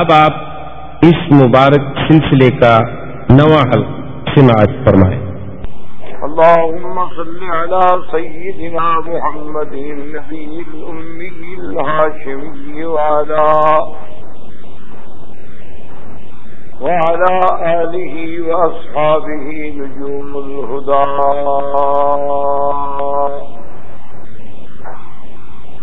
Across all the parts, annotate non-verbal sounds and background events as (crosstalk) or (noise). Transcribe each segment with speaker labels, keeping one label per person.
Speaker 1: اب آپ اس مبارک سلسلے کا نواں حل سماعت فرمائیں۔
Speaker 2: اللهم صل على سيدنا محمد النبي الأمي الهاشمي وعلى وعلى آله وأصحابه نجوم الهدى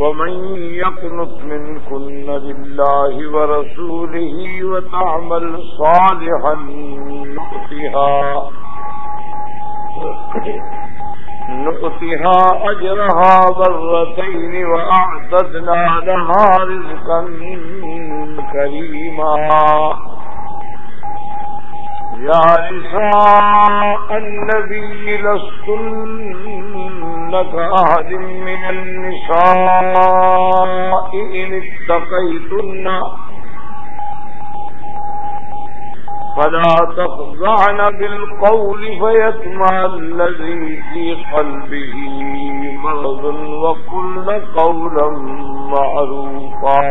Speaker 2: ومن يقنط منكن لله ورسوله وتعمل صالحا نؤتها نؤتها أجرها برتين وأعددنا لها رزقا كريما. يا نساء النبي لستن كأهد من النساء إن اتقيتن. فلا تخضعن بالقول فيتمع الذي في قلبه مرض وقلن قولا معروفا.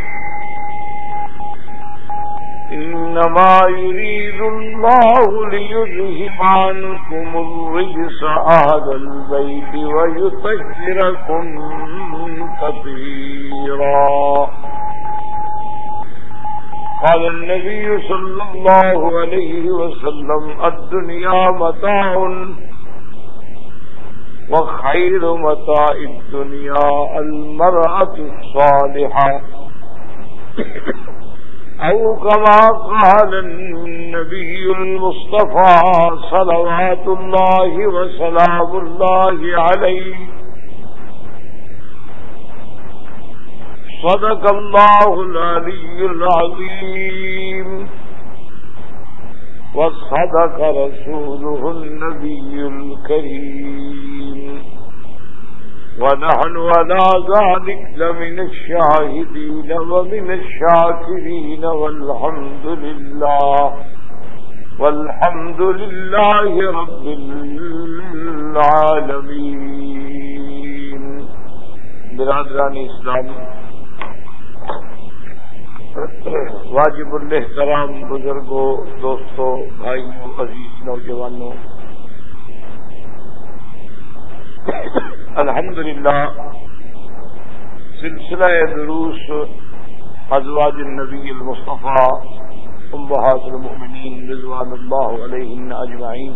Speaker 2: إنما يريد الله ليذهب عنكم الرجس أهل البيت ويطهركم تطهيرا. قال النبي صلى الله عليه وسلم الدنيا متاع وخير متاع الدنيا المرأة الصالحة. أو كما قال النبي المصطفى صلوات الله وسلام الله عليه. صدق الله العلي العظيم. وصدق رسوله النبي الكريم. ونحن على ذلك لمن الشاهدين ومن الشاكرين والحمد لله والحمد لله رب العالمين. برادران اسلام، واجب الحترام بزرگوں، دوستوں، بھائیوں، عزیز نوجوانوں الحمد للہ سلسلہ دروس ازواج النبی المصطفیٰ امبہات المؤمنین رضوان اللہ علیہ اجمعین۔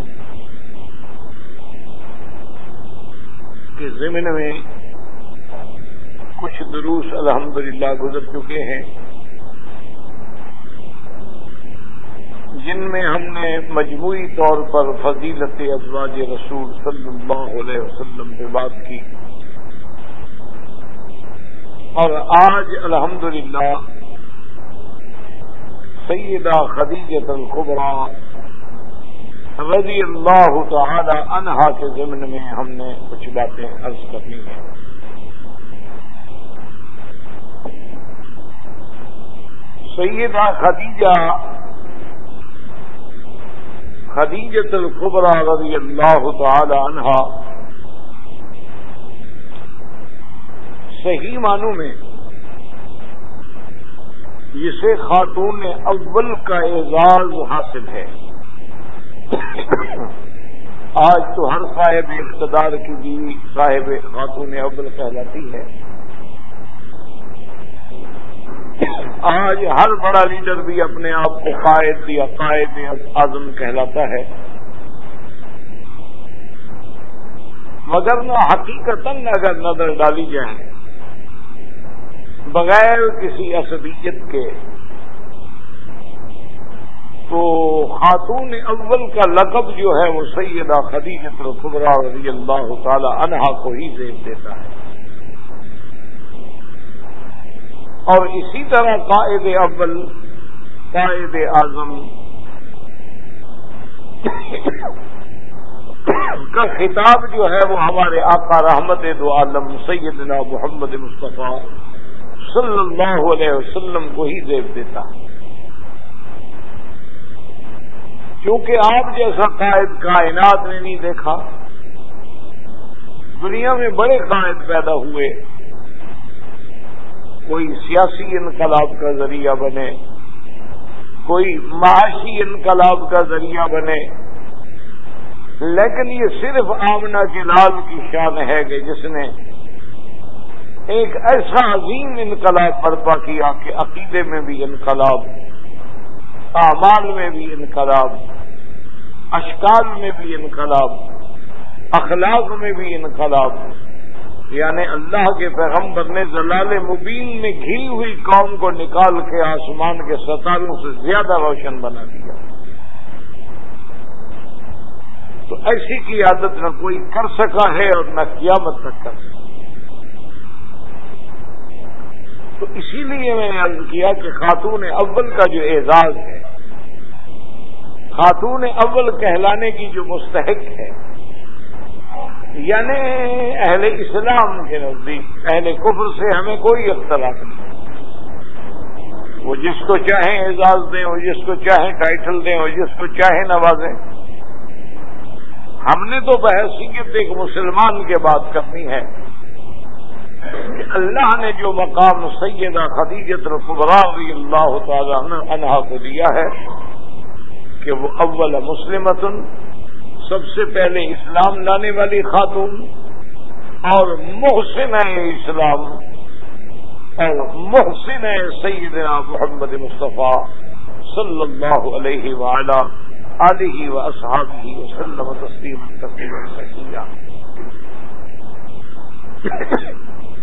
Speaker 2: کے ضمن میں کچھ دروس الحمدللہ گزر چکے ہیں۔ جن میں ہم نے مجموعی طور پر فضیلت ازواج رسول صلی اللہ علیہ وسلم پہ بات کی۔ اور آج الحمدللہ سیدہ خدیجت القبرا رضی اللہ تعالی عنہا کے ضمن میں ہم نے کچھ باتیں عرض کرنی ہیں۔ سیدہ خدیجہ خدیجت القبرا رضی اللہ تعالی عنہا صحیح معنوں میں جسے خاتون اول کا اعزاز حاصل ہے۔ آج تو ہر صاحب اقتدار کی بیوی صاحب خاتون اول کہلاتی ہے۔ آج ہر بڑا لیڈر بھی اپنے آپ کو قائد یا قائد اعظم کہلاتا ہے۔ مگر نہ حقیقت اگر نظر ڈالی جائے، بغیر کسی عصبیت کے، تو خاتون اول کا لقب جو ہے وہ سیدہ خدیجت القبرا رضی اللہ تعالی عنہا کو ہی زیب دیتا ہے۔ اور اسی طرح قائد اول، قائد اعظم کا خطاب جو ہے وہ ہمارے آقا رحمت دو عالم سیدنا محمد مصطفیٰ صلی اللہ علیہ وسلم کو ہی زیب دیتا۔ کیونکہ آپ جیسا قائد کائنات نے نہیں دیکھا، دنیا میں بڑے قائد پیدا ہوئے۔ کوئی سیاسی انقلاب کا ذریعہ بنے، کوئی معاشی انقلاب کا ذریعہ بنے۔ لیکن یہ صرف آمنا کے لال کی شان ہے کہ جس نے ایک ایسا عظیم انقلاب برپا کیا کہ عقیدے میں بھی انقلاب، اعمال میں بھی انقلاب، اشکال میں بھی انقلاب، اخلاق میں بھی انقلاب۔ یعنی اللہ کے پیغمبر نے زلال مبین میں گھی ہوئی قوم کو نکال کے آسمان کے ستاروں سے زیادہ روشن بنا دیا۔ تو ایسی کی عادت نہ کوئی کر سکا ہے اور نہ قیامت تک کر سکا۔ تو اسی لیے میں نے عرض کیا کہ خاتون اول کا جو اعزاز ہے، خاتون اول کہلانے کی جو مستحق ہے یعنی اہل اسلام کے نزدیک، اہل کفر سے ہمیں کوئی اختلاف نہیں۔ وہ جس کو چاہیں اعزاز دیں، وہ جس کو چاہیں ٹائٹل دیں، وہ جس کو چاہیں نوازیں۔ ہم نے تو بحثیت ایک مسلمان کے بات کرنی ہے کہ اللہ نے جو مقام سیدہ خدیجت رضی اللہ تعالیٰ عنہا کو دیا ہے کہ وہ اول مسلمت سب سے پہلے اسلام لانے والی خاتون اور محسن اسلام اور محسن سیدنا محمد مصطفیٰ صلی اللہ علیہ وعلا علیہ و اصحابی وسلم تسلیم تسلیم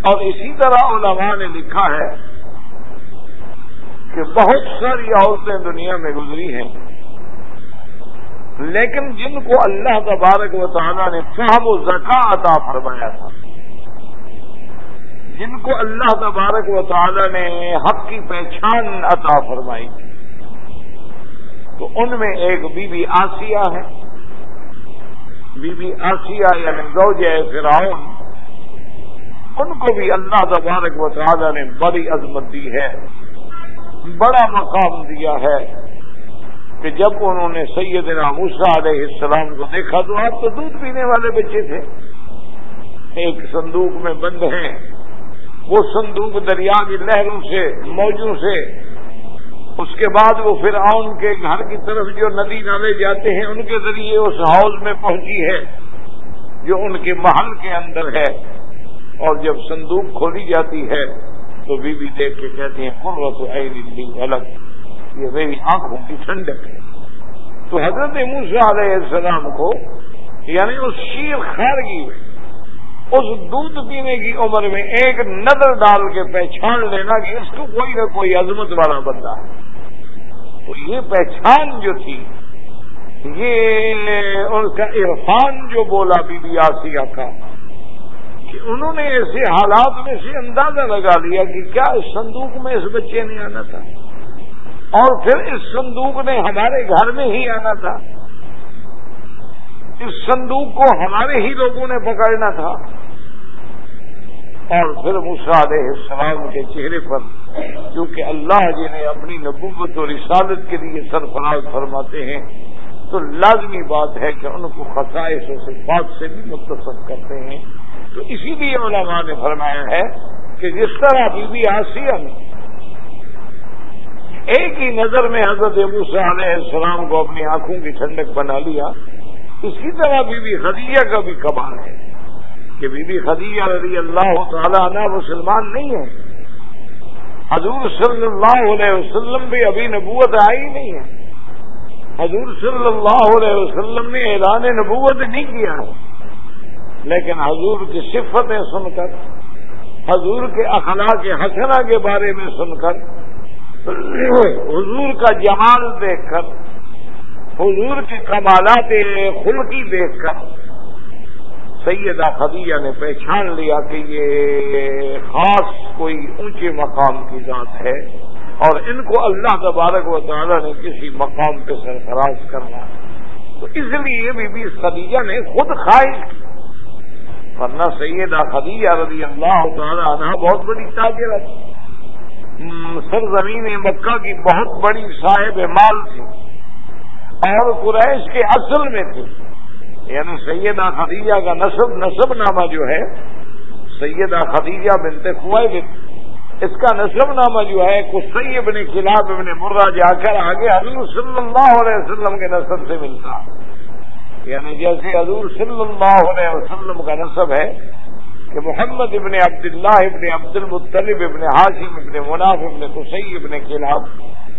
Speaker 2: اور اسی طرح علماء نے لکھا ہے کہ بہت ساری عورتیں دنیا میں گزری ہیں۔ لیکن جن کو اللہ تبارک و تعالیٰ نے فہم و زکا عطا فرمایا تھا، جن کو اللہ تبارک و تعالیٰ نے حق کی پہچان عطا فرمائی تھی تو ان میں ایک بی بی آسیہ ہے بی بی آسیہ یعنی گوج فرعون، ان کو بھی اللہ تبارک و تعالیٰ نے بڑی عظمت دی ہے، بڑا مقام دیا ہے۔ کہ جب انہوں نے سید موسا علیہ السلام کو دیکھا تو آپ تو دودھ پینے والے بچے تھے۔ ایک صندوق میں بند ہیں۔ وہ صندوق دریا کی لہروں سے، موجوں سے۔ اس کے بعد وہ پھر آن کے گھر کی طرف جو ندی نالے جاتے ہیں، ان کے ذریعے اس ہاؤس میں پہنچی ہے، جو ان کے محل کے اندر ہے۔ اور جب صندوق کھولی جاتی ہے تو بی بی دیکھ کے کہتی ہیں قرت اے دلی الگ یہ میری آنکھوں کی ٹھنڈک ہے۔ تو حضرت موسا علیہ السلام کو یعنی اس شیر خارگی میں، اس دودھ پینے کی عمر میں ایک نظر ڈال کے پہچان لینا کہ اس کو کوئی نہ کوئی عظمت والا بندہ ہے۔ تو یہ پہچان جو تھی، یہ ان کا عرفان جو بولا بی بی آسیہ کا، کہ انہوں نے ایسے حالات میں سے اندازہ لگا لیا کہ کیا اس صندوق میں اس بچے نے آنا تھا۔ اور پھر اس صندوق نے ہمارے گھر میں ہی آنا تھا۔ اس صندوق کو ہمارے ہی لوگوں نے پکڑنا تھا۔ اور پھر علیہ السلام کے چہرے پر کیونکہ اللہ جی نے اپنی نبوت اور رسالت کے لیے سرفراز فرماتے ہیں، تو لازمی بات ہے کہ ان کو خصائص و صفات سے بھی متصف کرتے ہیں۔ تو اسی لیے علماء نے فرمایا ہے کہ جس طرح بی بی آسیہ نے ایک ہی نظر میں حضرت موسیٰ علیہ السلام کو اپنی آنکھوں کی ٹھنڈک بنا لیا اسی طرح بی بی خدیجہ کا بھی کمال ہے کہ بی بی خدیجہ رضی اللہ تعالیٰ عنہ مسلمان نہیں ہے۔ حضور صلی اللہ علیہ وسلم بھی ابھی نبوت آئی نہیں ہے۔ حضور صلی اللہ علیہ وسلم نے اعلان نبوت نہیں کیا ہے۔ لیکن حضور کی صفتیں سن کر، حضور کے اخلاق حسنہ کے بارے میں سن کر حضور کا جمال دیکھ کر، حضور کے کمالات خلقی دیکھ کر، سیدہ خدیجہ نے پہچان لیا کہ یہ خاص کوئی اونچے مقام کی ذات ہے اور ان کو اللہ تبارک و تعالیٰ نے کسی مقام پہ سرفراز کرنا تو اس لیے بی بی خدیجہ نے خود خواہش ورنہ سیدہ خدیجہ رضی اللہ تعالیٰ عنہ بہت بڑی تاجر سر زمین مکہ کی بہت بڑی صاحب مال تھی اور قریش کے اصل میں تھی۔ یعنی سیدہ خدیجہ کا نصب نصب نامہ جو ہے، سیدہ خدیجہ بنت خوائب اس کا نصب نامہ جو ہے کسی ابن خلاف ابن مرہ جا کر آگے حضور صلی اللہ علیہ وسلم کے نصب سے ملتا۔ یعنی جیسے حضور صلی اللہ علیہ وسلم کا نصب ہے کہ محمد ابن عبداللہ ابن عبد المطلب ابن حاشم ابن مناف ابن کسی ابن خلاف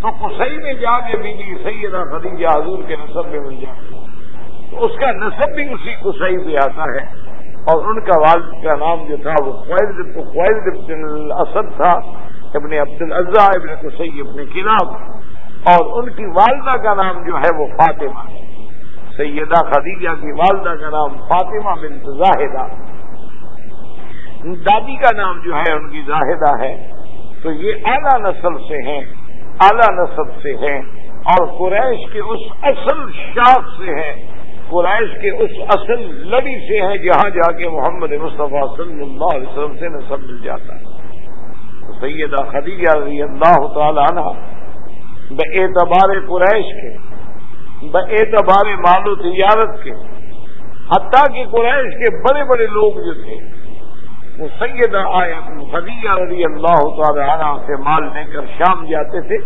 Speaker 2: تو کسی میں جا کے بھی سیدہ خدیجہ حضور کے نصب میں مل جائے تو اس کا نصب بھی اسی کو صحیح آتا ہے۔ اور ان کا والد کا نام جو تھا وہ خوائد ابن الاسد تھا، ابن عبد العزا ابن کسی ابن کلاب۔ اور ان کی والدہ کا نام جو ہے وہ فاطمہ۔ سیدہ خدیجہ کی والدہ کا نام فاطمہ بن زاہدہ۔ دادی کا نام جو ہے، ان کی زاہدہ ہے۔ تو یہ اعلیٰ نسل سے ہیں، اعلیٰ نسل سے ہیں اور قریش کے اس اصل شاخ سے ہیں۔ قرائش کے اس اصل لڑی سے ہیں جہاں جا کے محمد مصطفیٰ صلی اللہ علیہ وسلم سے نصب مل جاتا ہے۔ سیدہ خدیجہ رضی اللہ تعالی عنہ، بے اعتبار قریش کے، بے اعتبار مال و تجارت کے، حتیٰ کہ قریش کے بڑے بڑے لوگ جو تھے وہ سیدہ آئے خدیجہ رضی اللہ تعالی عنہ سے مال لے کر شام جاتے تھے،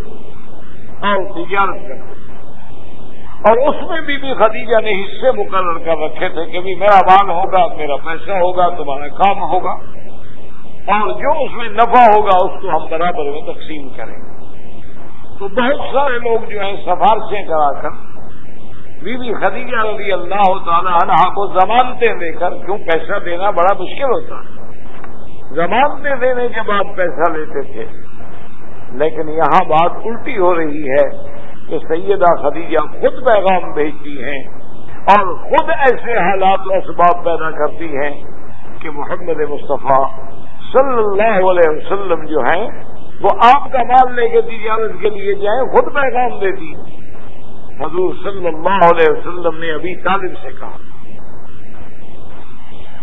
Speaker 2: اور تجارت کرتے تھے۔ اور اس میں بھی بھی خدیجہ نے حصے مقرر کر رکھے تھے کہ بھی میرا مال ہوگا، میرا پیسہ ہوگا، تمہارا کام ہوگا، اور جو اس میں نفع ہوگا اس کو ہم برابر میں تقسیم کریں گے۔ تو بہت سارے لوگ جو ہیں، سفارشیں کرا کر بی بی خدیجہ رضی اللہ تعالی عنہ کو ضمانتیں دے کر کیوں پیسہ دینا بڑا مشکل ہوتا ہے؟ ضمانتیں دینے کے بعد پیسہ لیتے تھے۔ لیکن یہاں بات الٹی ہو رہی ہے کہ سیدہ خدیجہ خود پیغام بھیجتی ہیں اور خود ایسے حالات و اسباب پیدا کرتی ہیں کہ محمد مصطفیٰ صلی اللہ علیہ وسلم جو ہیں، وہ آپ کا مال لے کے تجارت کے لیے جائیں، خود پیغام دیتی۔ حضور صلی اللہ علیہ وسلم نے ابھی طالب سے کہا۔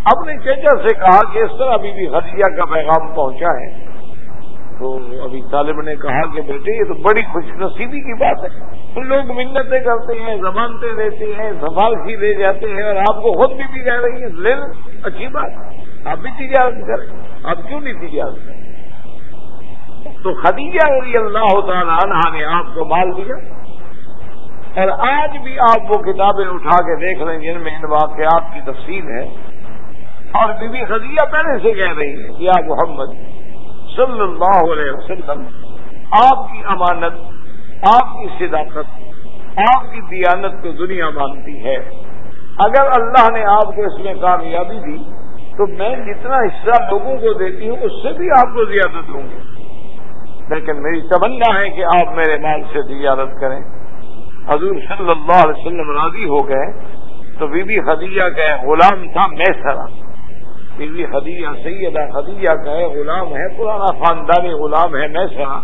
Speaker 2: اپنے چیچا سے کہا کہ اس طرح ابھی بھی خدیجہ کا پیغام پہنچا ہے۔ تو ابھی طالب نے کہا کہ بیٹے، یہ تو بڑی خوش نصیبی کی بات ہے۔ لوگ منتیں کرتے ہیں زمانتے دیتے ہیں سفارشی دے جاتے ہیں اور آپ کو خود بھی بھی کہہ رہی ہیں لے لیں اچھی بات آپ بھی تجارت کریں۔ آپ کیوں نہیں تجارت کریں؟ تو خدیجہ رضی اللہ تعالی عنہ نے آپ کو مال دیا۔ اور آج بھی آپ وہ کتابیں اٹھا کے دیکھ لیں جن میں ان واقعات کی تفصیل ہے۔ اور بی بی خدیجہ پہلے سے کہہ رہی ہے کہ آپ محمد صلی اللہ علیہ وسلم، آپ کی امانت، آپ کی صداقت، آپ کی دیانت کو دنیا مانتی ہے۔ اگر اللہ نے آپ کو اس میں کامیابی دی، تو میں جتنا حصہ لوگوں کو دیتی ہوں، اس سے بھی آپ کو زیادہ دوں گی لیکن میری تمنا ہے کہ آپ میرے مال سے تجارت کریں۔ حضور صلی اللہ علیہ وسلم راضی ہو گئے، تو بی بی خدیجہ کا غلام تھا میں سرا بیوی خدیجہ سیدہ خدیجہ کا ہے، غلام ہے، پرانا خاندانی غلام ہے میں سنا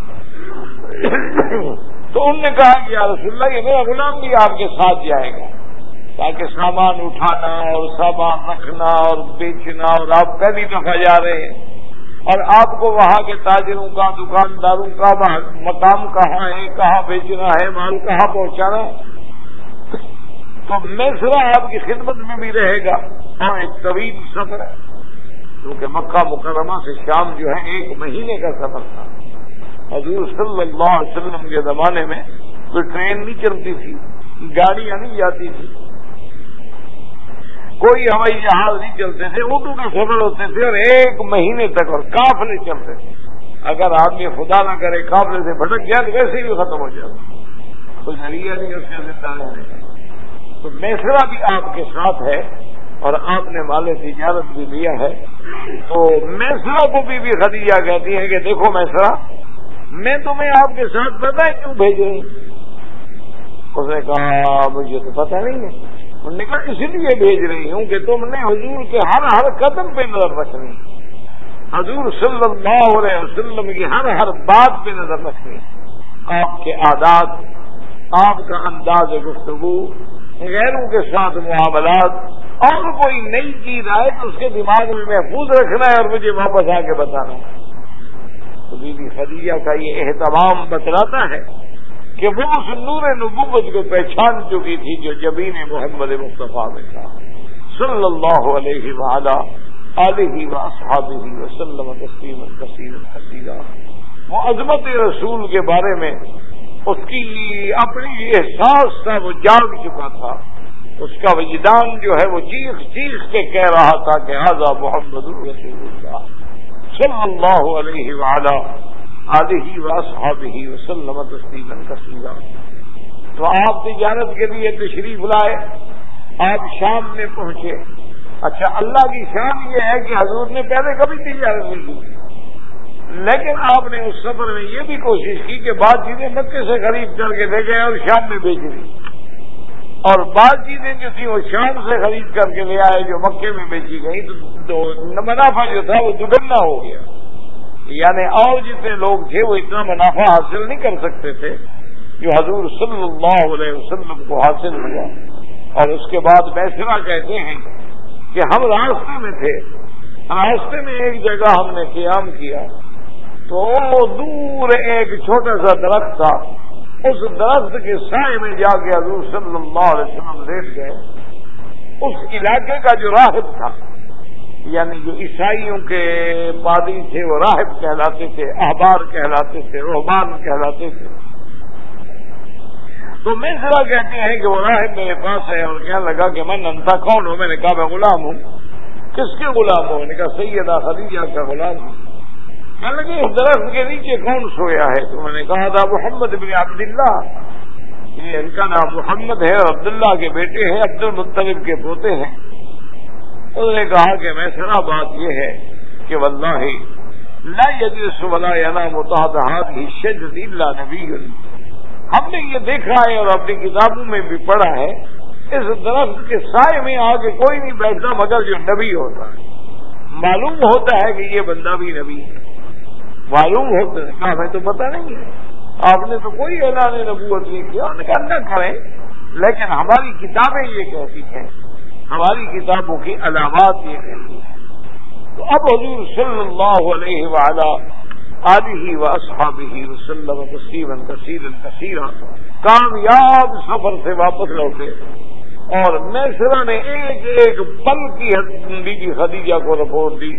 Speaker 2: تو انہوں نے کہا کہ یا رسول اللہ، یہ میرا غلام بھی آپ کے ساتھ جائے گا۔ تاکہ سامان اٹھانا اور سامان رکھنا اور بیچنا اور آپ پہلی دفعہ جا رہے ہیں۔ اور آپ کو وہاں کے تاجروں کا، دکانداروں کا مقام کہاں ہے، کہاں بیچنا ہے، مال کہاں پہنچانا ہے۔ تو میں سرا آپ کی خدمت میں بھی رہے گا۔ اور ایک طویل سفر ہے۔ کیونکہ مکہ مکرمہ سے شام جو ہے ایک مہینے کا سفر تھا۔ حضور صلی اللہ علیہ وسلم کے زمانے میں کوئی ٹرین نہیں چلتی تھی، گاڑیاں نہیں جاتی تھی۔ کوئی ہوائی جہاز نہیں چلتے تھے اردو کے سفر ہوتے تھے اور ایک مہینے تک اور کافلے چلتے تھے۔ اگر آدمی خدا نہ کرے قابل سے بھٹک گیا تو ویسے ہی ختم ہو جائے تو ذریعہ نہیں، اس کے زندہ رہنے تو میسرا بھی آپ کے ساتھ ہے۔ اور آپ نے مال تجارت بھی لیا ہے۔ تو میسرا کو بھی بھی خدیجہ کہتی ہے کہ دیکھو میسرا میں تمہیں آپ کے ساتھ پتا ہے کیوں بھیج رہی اس نے کہا، مجھے تو پتا نہیں ہے۔ انہوں نے کہا اسی لیے بھیج رہی ہوں کہ تم نے حضور کے ہر ہر قدم پہ نظر رکھنی۔ حضور صلی اللہ علیہ وسلم کی ہر ہر بات پہ نظر رکھنی۔ آپ کے عادات آپ کا انداز گفتگو، غیروں کے ساتھ معاملات اور کوئی نئی چیز آئے تو اس کے دماغ میں محفوظ رکھنا ہے اور مجھے واپس آ کے بتانا تو بی بی خدیجہ کا یہ اہتمام بتلاتا ہے کہ وہ اس نور نبوت کو پہچان چکی تھی جو جبین محمد مصطفیٰ میں تھا۔ صلی اللہ علیہ وعلا علیہ و اصحابہ وسلم تسلیم کثیر حسیرہ وہ عظمت رسول کے بارے میں اس کی اپنی احساس تھا وہ جاگ چکا تھا۔ اس کا وجدان جو ہے وہ چیخ چیخ کے کہہ رہا تھا کہ آزا محمد الرسول اللہ صلی اللہ علیہ وعلا علیہ و وسلم تسلیم کثیرہ تو آپ تجارت کے لیے تشریف لائے، آپ شام میں پہنچے۔ اچھا اللہ کی شان یہ ہے کہ حضور نے پہلے کبھی تجارت نہیں کی۔ لیکن آپ نے اس سفر میں یہ بھی کوشش کی کہ بعض چیزیں مکے سے خرید کر کے لے گئے اور شام میں بیچ دی۔ اور بعض چیزیں جو تھیں وہ شام سے خرید کر کے لے آئے، جو مکے میں بیچی گئی تو منافع جو تھا وہ دگنا ہو گیا۔ یعنی اور جتنے لوگ تھے، وہ اتنا منافع حاصل نہیں کر سکتے تھے جو حضور صلی اللہ علیہ وسلم کو حاصل ہوا۔ اور اس کے بعد بیسرا کہتے ہیں کہ ہم راستے میں تھے۔ راستے میں ایک جگہ ہم نے قیام کیا تو دور ایک چھوٹا سا درخت تھا۔ اس درخت کے سائے میں جا کے حضور صلی اللہ علیہ وسلم لیٹ گئے۔ اس علاقے کا جو راہب تھا یعنی جو عیسائیوں کے پادری تھے، وہ راہب کہلاتے تھے، احبار کہلاتے تھے روحبان کہلاتے تھے۔ تو میں ذرا کہتے ہیں کہ وہ راہب میرے پاس ہے اور کہنے لگا کہ میں ننتا کون ہوں؟ میں نے کہا میں غلام ہوں۔ کس کے غلام ہوں؟ میں نے کہا سیدہ خدیجہ کا غلام ہوں۔ کہنے لگے اس درخت کے نیچے کون سویا ہے؟ تو میں نے کہا تھا محمد بن عبداللہ. یہ ان کا نام محمد ہے اور عبداللہ کے بیٹے ہیں عبد المطلب کے پوتے ہیں۔ انہوں نے کہا کہ میں سرا بات یہ ہے کہ واللہ لا یجلس ولا ینام تحت هذه الشجرة الا نبی۔ ہم نے یہ دیکھا ہے اور اپنی کتابوں میں بھی پڑھا ہے، اس درخت کے سائے میں آگے کوئی نہیں بیٹھتا مگر جو نبی ہوتا ہے۔ معلوم ہوتا ہے کہ یہ بندہ بھی نبی ہے۔ معلوم ہوتا ہے ہمیں تو پتہ نہیں ہے۔ آپ نے تو کوئی اعلان نبوت نہیں کیا، ان کا نہ کریں لیکن ہماری کتابیں یہ کہتی ہیں، ہماری کتابوں کی علامات یہ کہتی ہیں۔ تو اب حضور صلی اللہ علیہ وعلا علیہ و اصحابہ وسلم تسلیم کثیر کثیر کامیاب سفر سے واپس لوٹے۔ اور میسرا نے ایک ایک پل کی بی بی خدیجہ کو رپورٹ دی،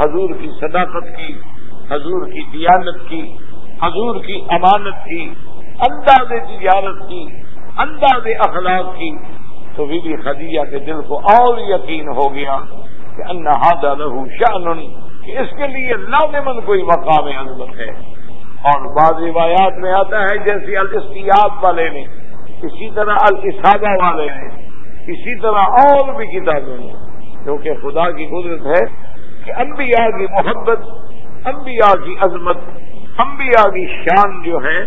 Speaker 2: حضور کی صداقت کی۔ حضور کی دیانت کی، حضور کی امانت کی انداز تجارت کی انداز اخلاق کی، تو بی بی خدیجہ کے دل کو اور یقین ہو گیا کہ انہاد لہو شان کہ اس کے لیے لازمن کوئی مقام عظمت ہے۔ اور بعض روایات میں آتا ہے جیسے السیاب والے نے اسی طرح الصابہ والے نے اسی طرح اور بھی کتابیں ہیں۔ کیونکہ خدا کی قدرت ہے کہ انبیاء کی محبت انبیاء کی عظمت، انبیاء کی شان جو ہے،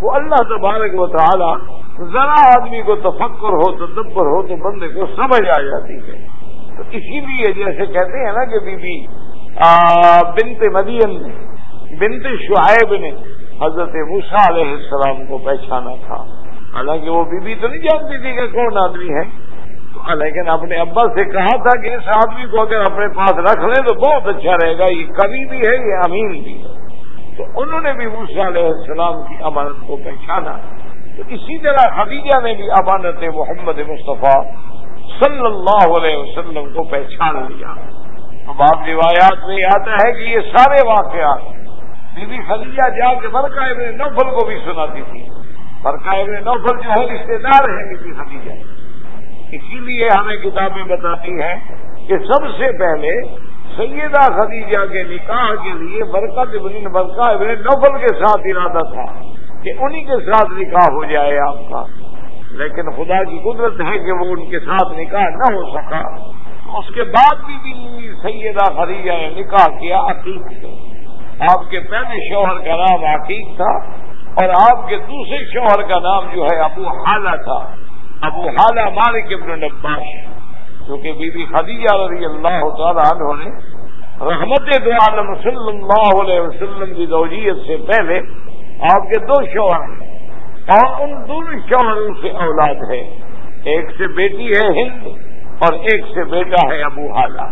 Speaker 2: وہ اللہ تبارک و تعالی ذرا آدمی کو تفکر ہو تو دبر ہو، تو بندے کو سمجھ آ جاتی ہے۔ تو اسی لیے جیسے کہتے ہیں نا کہ بی بی بنت مدین نے بنت شعیب نے حضرت موسا علیہ السلام کو پہچانا تھا۔ حالانکہ وہ بی بی تو نہیں جانتی تھی کہ کون آدمی ہے۔ لیکن اپنے ابا سے کہا تھا کہ اس آدمی کو اگر اپنے پاس رکھ لیں تو بہت اچھا رہے گا، یہ کبھی بھی ہے، یہ امین بھی ہے۔ تو انہوں نے بھی موسا علیہ السلام کی امانت کو پہچانا۔ تو اسی طرح خدیجہ نے بھی امانت محمد مصطفیٰ صلی اللہ علیہ وسلم کو پہچان لیا۔ تو بعض روایات میں آتا ہے کہ یہ سارے واقعات بی بی خدیجہ جا کے برقع ابن نوفل کو بھی سناتی تھی۔ برقع ابن نوفل جو ہے رشتے دار ہے بی بی خدیجہ۔ اسی لیے ہمیں کتابیں بتاتی ہیں کہ سب سے پہلے سیدہ خدیجہ کے نکاح کے لیے برکت ابن برکہ ابن نوفل کے ساتھ ارادہ تھا کہ انہی کے ساتھ نکاح ہو جائے آپ کا۔ لیکن خدا کی قدرت ہے کہ وہ ان کے ساتھ نکاح نہ ہو سکا۔ اس کے بعد بھی, بھی سیدہ خدیجہ نے نکاح کیا عقیق سے۔ آپ کے پہلے شوہر کا نام عقیق تھا اور آپ کے دوسرے شوہر کا نام جو ہے ابو حالہ تھا۔ ابو حالہ مالک ابن نباش، کیونکہ بی بی خدیجہ رضی اللہ تعالیٰ عنہ نے رحمت دو عالم صلی اللہ علیہ وسلم کی زوجیت سے پہلے آپ کے دو شوہر ہیں۔ اور ان دونوں شوہروں سے اولاد ہے۔ ایک سے بیٹی ہے ہند اور ایک سے بیٹا ہے ابو حالہ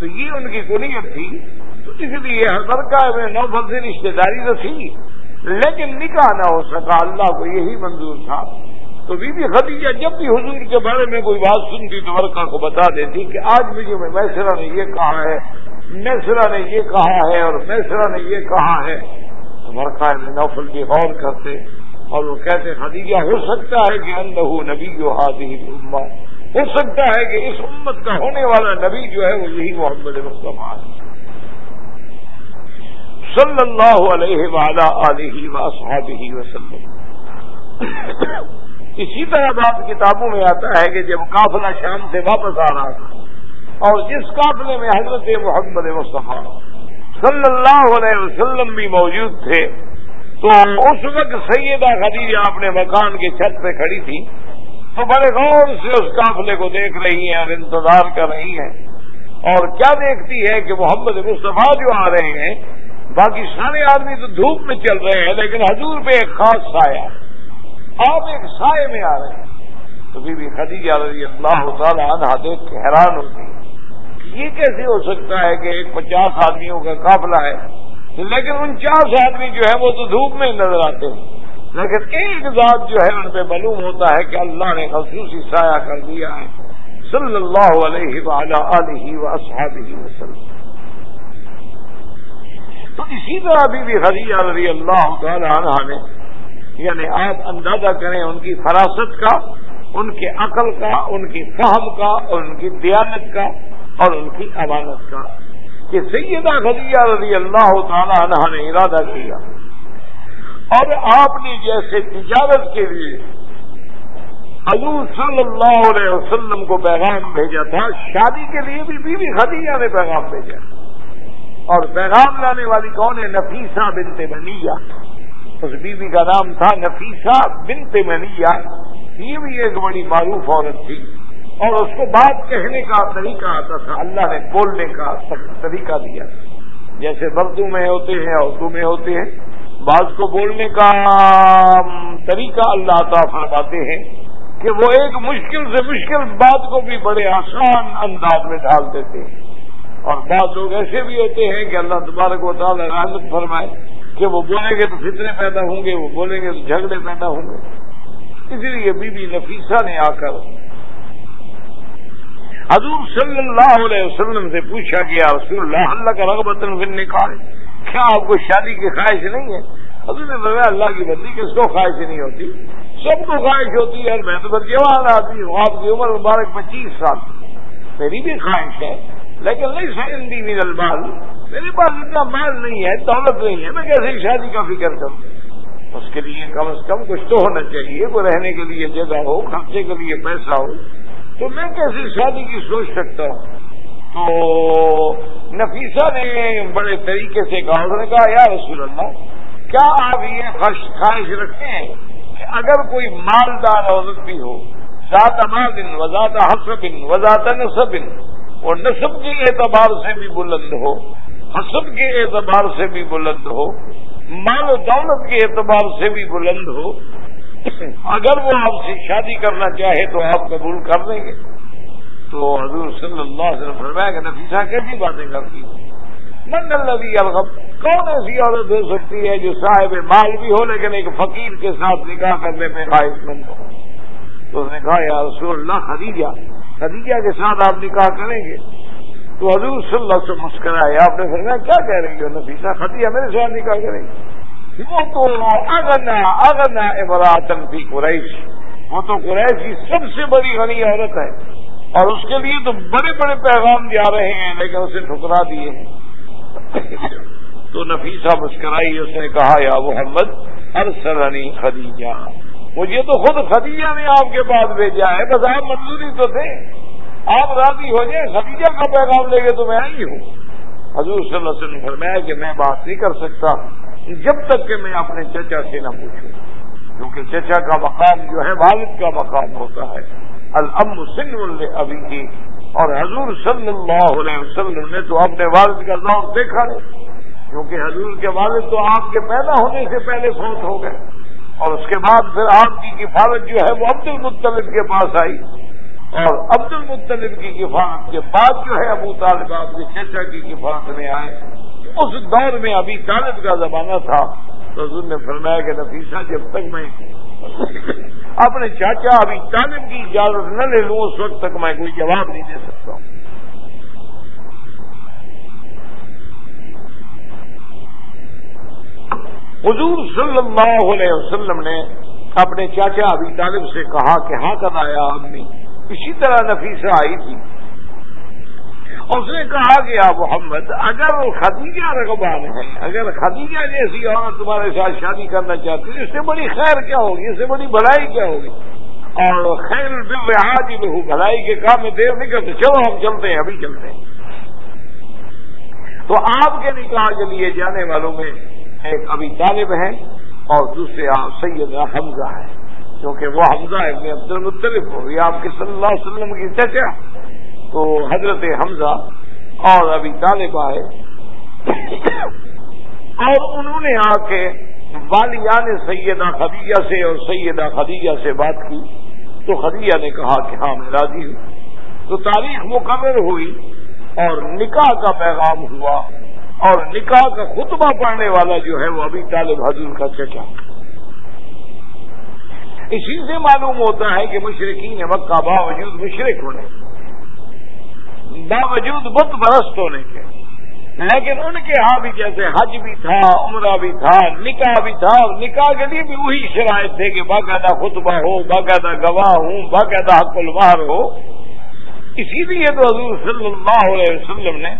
Speaker 2: تو یہ ان کی کنیت تھی۔ تو اس لیے حضرت کا نو سے رشتے داری تو تھی لیکن نکاح نہ ہو سکا۔ اللہ کو یہی منظور تھا۔ تو بی بی خدیجہ جب بھی حضور کے بارے میں کوئی بات سنتی تو ورقہ کو بتا دیتی کہ آج مجھے میسرا نے یہ کہا ہے میسرا نے یہ کہا ہے اور میسرا نے یہ کہا ہے۔ تو ورقہ نوفل کی غور کرتے اور وہ کہتے، خدیجہ، ہو سکتا ہے کہ اندہ نبی جو حاضی امت ہو سکتا ہے کہ اس امت کا ہونے والا نبی جو ہے وہ یہی محمد مصطفیٰ صلی اللہ علیہ وعلا علیہ وسلم۔ اسی طرح بات کتابوں میں آتا ہے کہ جب قافلہ شام سے واپس آ رہا تھا، اور جس قافلے میں حضرت محمد مصطفیٰ صلی اللہ علیہ وسلم بھی موجود تھے، تو اس وقت سیدہ خدیجہ اپنے مکان کے چھت پہ کھڑی تھی۔ تو بڑے غور سے اس قافلے کو دیکھ رہی ہیں اور انتظار کر رہی ہیں۔ اور کیا دیکھتی ہے کہ محمد مصطفیٰ جو آ رہے ہیں، باقی سارے آدمی تو دھوپ میں چل رہے ہیں، لیکن حضور پہ ایک خاص سایہ۔ آپ ایک سائے میں آ رہے ہیں۔ تو بی بی خدیجہ رضی اللہ تعالیٰ عنہ دیکھ کے حیران ہوتی ہے یہ کیسے ہو سکتا ہے کہ ایک پچاس آدمیوں کا قافلہ ہے؟ لیکن انچاس آدمی جو ہے وہ تو دھوپ میں نظر آتے ہیں۔ لیکن ایک ذات جو ہے ان پہ معلوم ہوتا ہے کہ اللہ نے خصوصی سایہ کر دیا ہے۔ صلی اللہ علیہ علیہ و وسلم۔ تو اسی طرح بی بی خدیجہ رضی اللہ تعالی عنہ نے یعنی آپ اندازہ کریں ان کی فراست کا، ان کے عقل کا، ان کی فہم کا اور ان کی دیانت کا اور ان کی امانت کا۔ کہ سیدہ خدیجہ رضی اللہ تعالی عنہ نے ارادہ کیا۔ اور آپ نے جیسے تجارت کے لیے حضور صلی اللہ علیہ وسلم کو پیغام بھیجا تھا، شادی کے لیے بھی بی بی خدیجہ نے پیغام بھیجا۔ اور پیغام لانے والی کون ہے؟ نفیسہ بنتے بنیا اس بی بی کا نام تھا نفیسہ بنت منیا یہ بھی ایک بڑی معروف عورت تھی۔ اور اس کو بات کہنے کا طریقہ آتا تھا، اللہ نے بولنے کا طریقہ دیا۔ جیسے اردو میں ہوتے ہیں اردو میں ہوتے ہیں، بعض کو بولنے کا طریقہ اللہ عطا فرماتے ہیں کہ وہ ایک مشکل سے مشکل بات کو بھی بڑے آسان انداز میں ڈال دیتے ہیں۔ اور بعض لوگ ایسے بھی ہوتے ہیں کہ اللہ تبارک و تعالیٰ رحمت فرمائے۔ کہ وہ بولیں گے تو فتنے پیدا ہوں گے، وہ بولیں گے تو جھگڑے پیدا ہوں گے۔ اسی لیے بی بی نفیسہ نے آ کر حضور صلی اللہ علیہ وسلم سے پوچھا گیا رسول اللہ اللہ کا رغبت فن نکال کیا آپ کو شادی کی خواہش نہیں ہے؟ حضور نے بتایا اللہ کی بندی کس کو خواہش نہیں ہوتی۔ سب کو خواہش ہوتی ہے، میں تو جوان آدمی ہوں، آپ کی عمر مبارک پچیس سال۔ میری بھی خواہش ہے، لیکن نہیں سہندی نہیں المال۔ میرے پاس اتنا مال نہیں ہے، دولت نہیں ہے، میں کیسے شادی کا فکر کروں؟ اس کے لیے کم از کم کچھ تو ہونا چاہیے، وہ رہنے کے لیے جگہ ہو، خرچے کے لیے پیسہ ہو۔ تو میں کیسے شادی کی سوچ سکتا ہوں؟ تو نفیسہ نے بڑے طریقے سے کہا، انہوں نے کہا، یا رسول اللہ، کیا آپ یہ خواہش رکھتے ہیں کہ اگر کوئی مالدار عورت بھی ہو، ذات مال وزاد حسب وزاد نصب اور نصب کے اعتبار سے بھی بلند ہو حسب کے اعتبار سے بھی بلند ہو، مال و دولت کے اعتبار سے بھی بلند ہو، اگر وہ آپ سے شادی کرنا چاہے تو آپ قبول کر دیں گے۔ تو حضور صلی اللہ علیہ وسلم فرمایا کہ نفیسہ کیسی باتیں کرتی من الذي الغب کون ایسی عورت ہو سکتی ہے جو صاحب مال بھی ہو لیکن ایک فقیر کے ساتھ نکاح کرنے میں خواہش مند ہو؟ تو اس نے کہا، یا رسول اللہ، خدیجہ خدیجہ کے ساتھ آپ نکاح کریں گے۔ تو حضور صلی اللہ سے مسکرائے، آپ نے فرمایا، کیا کہہ رہی ہو نفیسہ؟ خطیہ میرے ساتھ نکاح کرے گی وہ تو اگنا اگنا امراطن فی قریش۔ وہ تو قریش کی سب سے بڑی غنی عورت ہے۔ اور اس کے لیے تو بڑے بڑے پیغام جا رہے ہیں، لیکن اسے ٹھکرا دیے ہیں۔ تو نفیسہ مسکرائی، اس نے کہا، یا محمد ہر سرنی خدیجہ۔ مجھے تو خود خدیجہ نے آپ کے پاس بھیجا ہے، بس آپ منظوری تو دیں۔ آپ راضی ہو جائیں خدیجہ کا پیغام لے کے تو میں آئی ہوں۔ حضور صلی اللہ علیہ وسلم فرمایا کہ میں بات نہیں کر سکتا، جب تک کہ میں اپنے چچا سے نہ پوچھوں۔ کیونکہ چچا کا مقام جو ہے، والد کا مقام ہوتا ہے۔ الم سن ابھی کی اور حضور صلی اللہ علیہ وسلم نے تو اپنے والد کا ذوق دیکھا نہیں کیونکہ حضور کے والد تو آپ کے پیدا ہونے سے پہلے فوت ہو گئے۔ اور اس کے بعد پھر آپ کی کفالت جو ہے، وہ عبد المطلب کے پاس آئی۔ اور عبد المطلب کی کفالت کے بعد جو ہے ابو طالب آپ کے چچا کی کفالت میں آئے۔ اس دور میں ابھی طالب کا زمانہ تھا۔ تو حضور نے فرمایا کہ نفیسہ جب تک میں اپنے چاچا ابھی طالب کی اجازت نہ لے لوں، اس وقت تک میں کوئی جواب نہیں دے سکتا ہوں۔ حضور صلی اللہ علیہ وسلم نے اپنے چاچا ابھی طالب سے کہا کہ ہاں کر آیا آدمی؟ اسی طرح نفیسہ آئی تھی۔ اس نے کہا کہ آپ محمد، اگر خدیجہ رغبان ہے اگر خدیجہ جیسی عورت تمہارے ساتھ شادی کرنا چاہتی ہے، اس سے بڑی خیر کیا ہوگی؟ اس سے بڑی بھلائی کیا ہوگی؟ اور خیر بل رہا بہو بھلائی کے کام میں دیر نہیں کرتے۔ چلو ہم چلتے ہیں، ابھی چلتے ہیں۔ تو آپ کے نکاح کے لیے جانے والوں میں ایک ابھی طالب ہیں اور دوسرے آپ سید حمزہ ہے کیونکہ وہ حمزہ ابن عبد المطلف ہو، یہ آپ کے صلی اللہ علیہ وسلم کی چچا۔ تو حضرت حمزہ اور ابھی طالب آئے۔ اور انہوں نے آ کے والیان سیدہ خدیجہ سے اور سیدہ خدیجہ سے بات کی۔ تو خدیجہ نے کہا کہ ہاں میں راضی ہوں۔ تو تاریخ مکمل ہوئی اور نکاح کا پیغام ہوا اور نکاح کا خطبہ پڑھنے والا جو ہے وہ ابھی طالب حضور کا چچا۔ اسی سے معلوم ہوتا ہے کہ مشرقین مکہ باوجود مشرق ہونے کے باوجود بت برست ہونے کے لیکن ان کے ہاں بھی جیسے حج بھی تھا، عمرہ بھی تھا، نکاح بھی تھا اور نکاح کے لیے بھی وہی شرائط تھے کہ باقاعدہ خطبہ ہو، باقاعدہ گواہ ہوں، باقاعدہ حق المار ہو۔ اسی لیے تو حضور صلی اللہ علیہ وسلم نے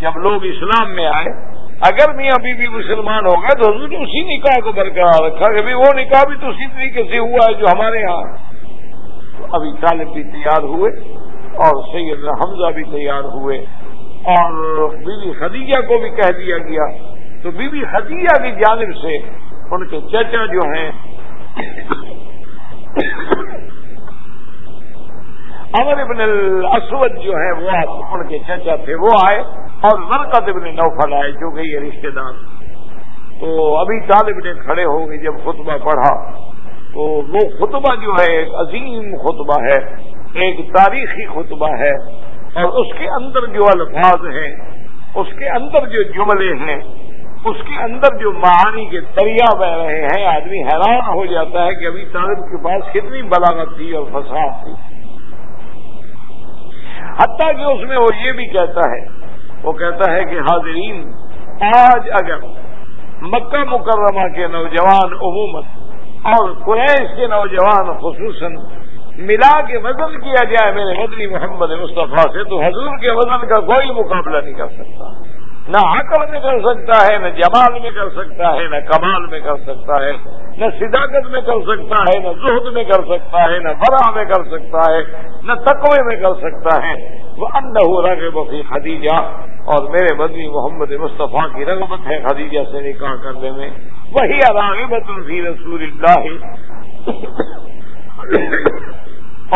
Speaker 2: جب لوگ اسلام میں آئے اگر میں ابھی بھی مسلمان ہو گئے تو حضور نے اسی نکاح کو برقرار رکھا کہ وہ نکاح بھی تو اسی طریقے سے ہوا ہے جو ہمارے یہاں ابھی طالب بھی تیار ہوئے اور سید حمزہ بھی تیار ہوئے اور بی بی خدیجہ کو بھی کہہ دیا گیا۔ تو بی بی خدیجہ کی جانب سے ان کے چچا جو ہیں امر ابن الاسود جو ہے وہ ان کے چچا تھے، وہ آئے۔ اور مرکز ابن نوفل آئے جو کہ یہ رشتے دار تو ابھی طالب نے کھڑے ہو گئے جب خطبہ پڑھا، تو وہ خطبہ جو ہے، ایک عظیم خطبہ ہے، ایک تاریخی خطبہ ہے۔ اور اس کے اندر جو الفاظ ہیں، اس کے اندر جو جملے ہیں، اس کے اندر جو معانی کے دریا بہ رہے ہیں، آدمی حیران ہو جاتا ہے کہ ابھی طالب کے پاس کتنی بلاغت تھی اور فساد تھی۔ حتیٰ کہ اس میں وہ یہ بھی کہتا ہے وہ کہتا ہے کہ حاضرین، آج اگر مکہ مکرمہ کے نوجوان عموماً اور قریش کے نوجوان خصوصاً ملا کے وزن کیا جائے، میرے مدنی محمد مصطفیٰ سے، تو حضور کے وزن کا کوئی مقابلہ نہیں کر سکتا۔ نہ عقل میں کر سکتا ہے، نہ جمال میں کر سکتا ہے، نہ کمال میں کر سکتا ہے، نہ صداقت میں کر سکتا ہے، نہ زہد میں کر سکتا ہے، نہ برا میں کر سکتا ہے، نہ تقوی میں کر سکتا ہے۔ وہ ان ہو رہے بفی خدیجہ اور میرے مدنی محمد مصطفیٰ کی رغبت ہے خدیجہ سے نکاح کرنے میں۔ وہی راغبت الفی رسول اللہ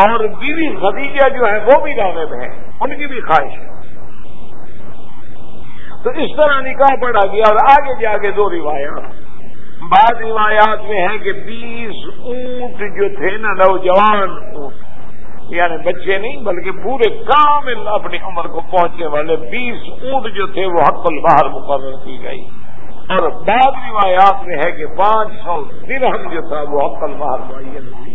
Speaker 2: اور بیوی خدیجہ جو ہے وہ بھی راغب ہیں ان کی بھی خواہش ہے۔ تو اس طرح نکاح پڑا گیا اور آگے جا کے دو روایات بعض روایات میں ہے کہ بیس اونٹ جو تھے نا نوجوان اونٹ یعنی بچے نہیں بلکہ پورے کامل اپنی عمر کو پہنچنے والے بیس اونٹ جو تھے وہ حق باہر مقرر کی گئی۔ اور بعض روایات میں ہے کہ پانچ سو درہم جو تھا وہ حق باہر معین ہوئی۔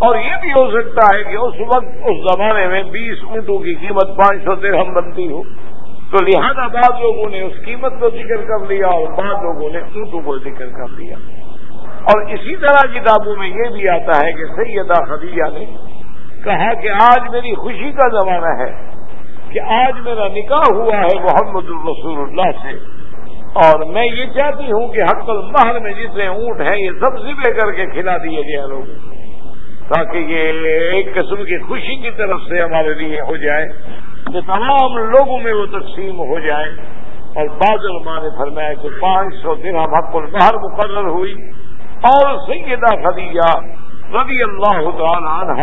Speaker 2: اور یہ بھی ہو سکتا ہے کہ اس وقت، اس زمانے میں بیس اونٹوں کی قیمت پانچ سو درہم بنتی ہو۔ تو لہذا بعض لوگوں نے اس قیمت کو ذکر کر لیا اور بعض لوگوں نے اونٹوں کو ذکر کر لیا۔ اور اسی طرح کتابوں میں یہ بھی آتا ہے کہ سیدہ خدیجہ نے کہا کہ آج میری خوشی کا زمانہ ہے کہ آج میرا نکاح ہوا ہے محمد الرسول اللہ سے۔ اور میں یہ چاہتی ہوں کہ حق المحل میں جتنے اونٹ ہیں، یہ سب ذبح کر کے کھلا دیے گئے لوگ تاکہ یہ ایک قسم کی خوشی کی طرف سے ہمارے لیے ہو جائے۔ کہ تمام لوگوں میں وہ تقسیم ہو جائے۔ اور بعض علماء نے فرمایا کہ پانچ سو دن حق المحر مقرر ہوئی۔ اور سیدہ خدیجہ رضی اللہ تعالی عنہ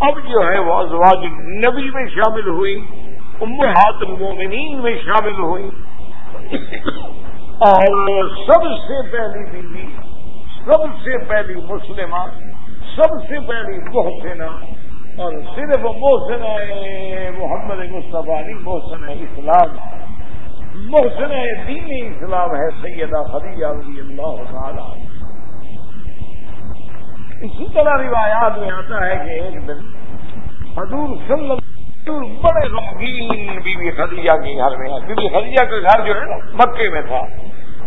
Speaker 2: اب جو ہے وہ ازواج نبی میں شامل ہوئی امہات المومنین میں شامل ہوئی۔ اور سب سے پہلی بیوی، سب سے پہلی مسلمہ، سب سے پہلی محسنہ اور صرف محسن محمد مصطفیٰ محسن اسلام، محسن دین اسلام ہے، سیدہ خدیجہ رضی اللہ تعالی اسی طرح روایات میں آتا ہے کہ ایک دن حضور صلی اللہ بڑے غمگین بی بی خدیجہ کے گھر میں بی بی خدیجہ کا گھر جو ہے نا، مکے میں تھا۔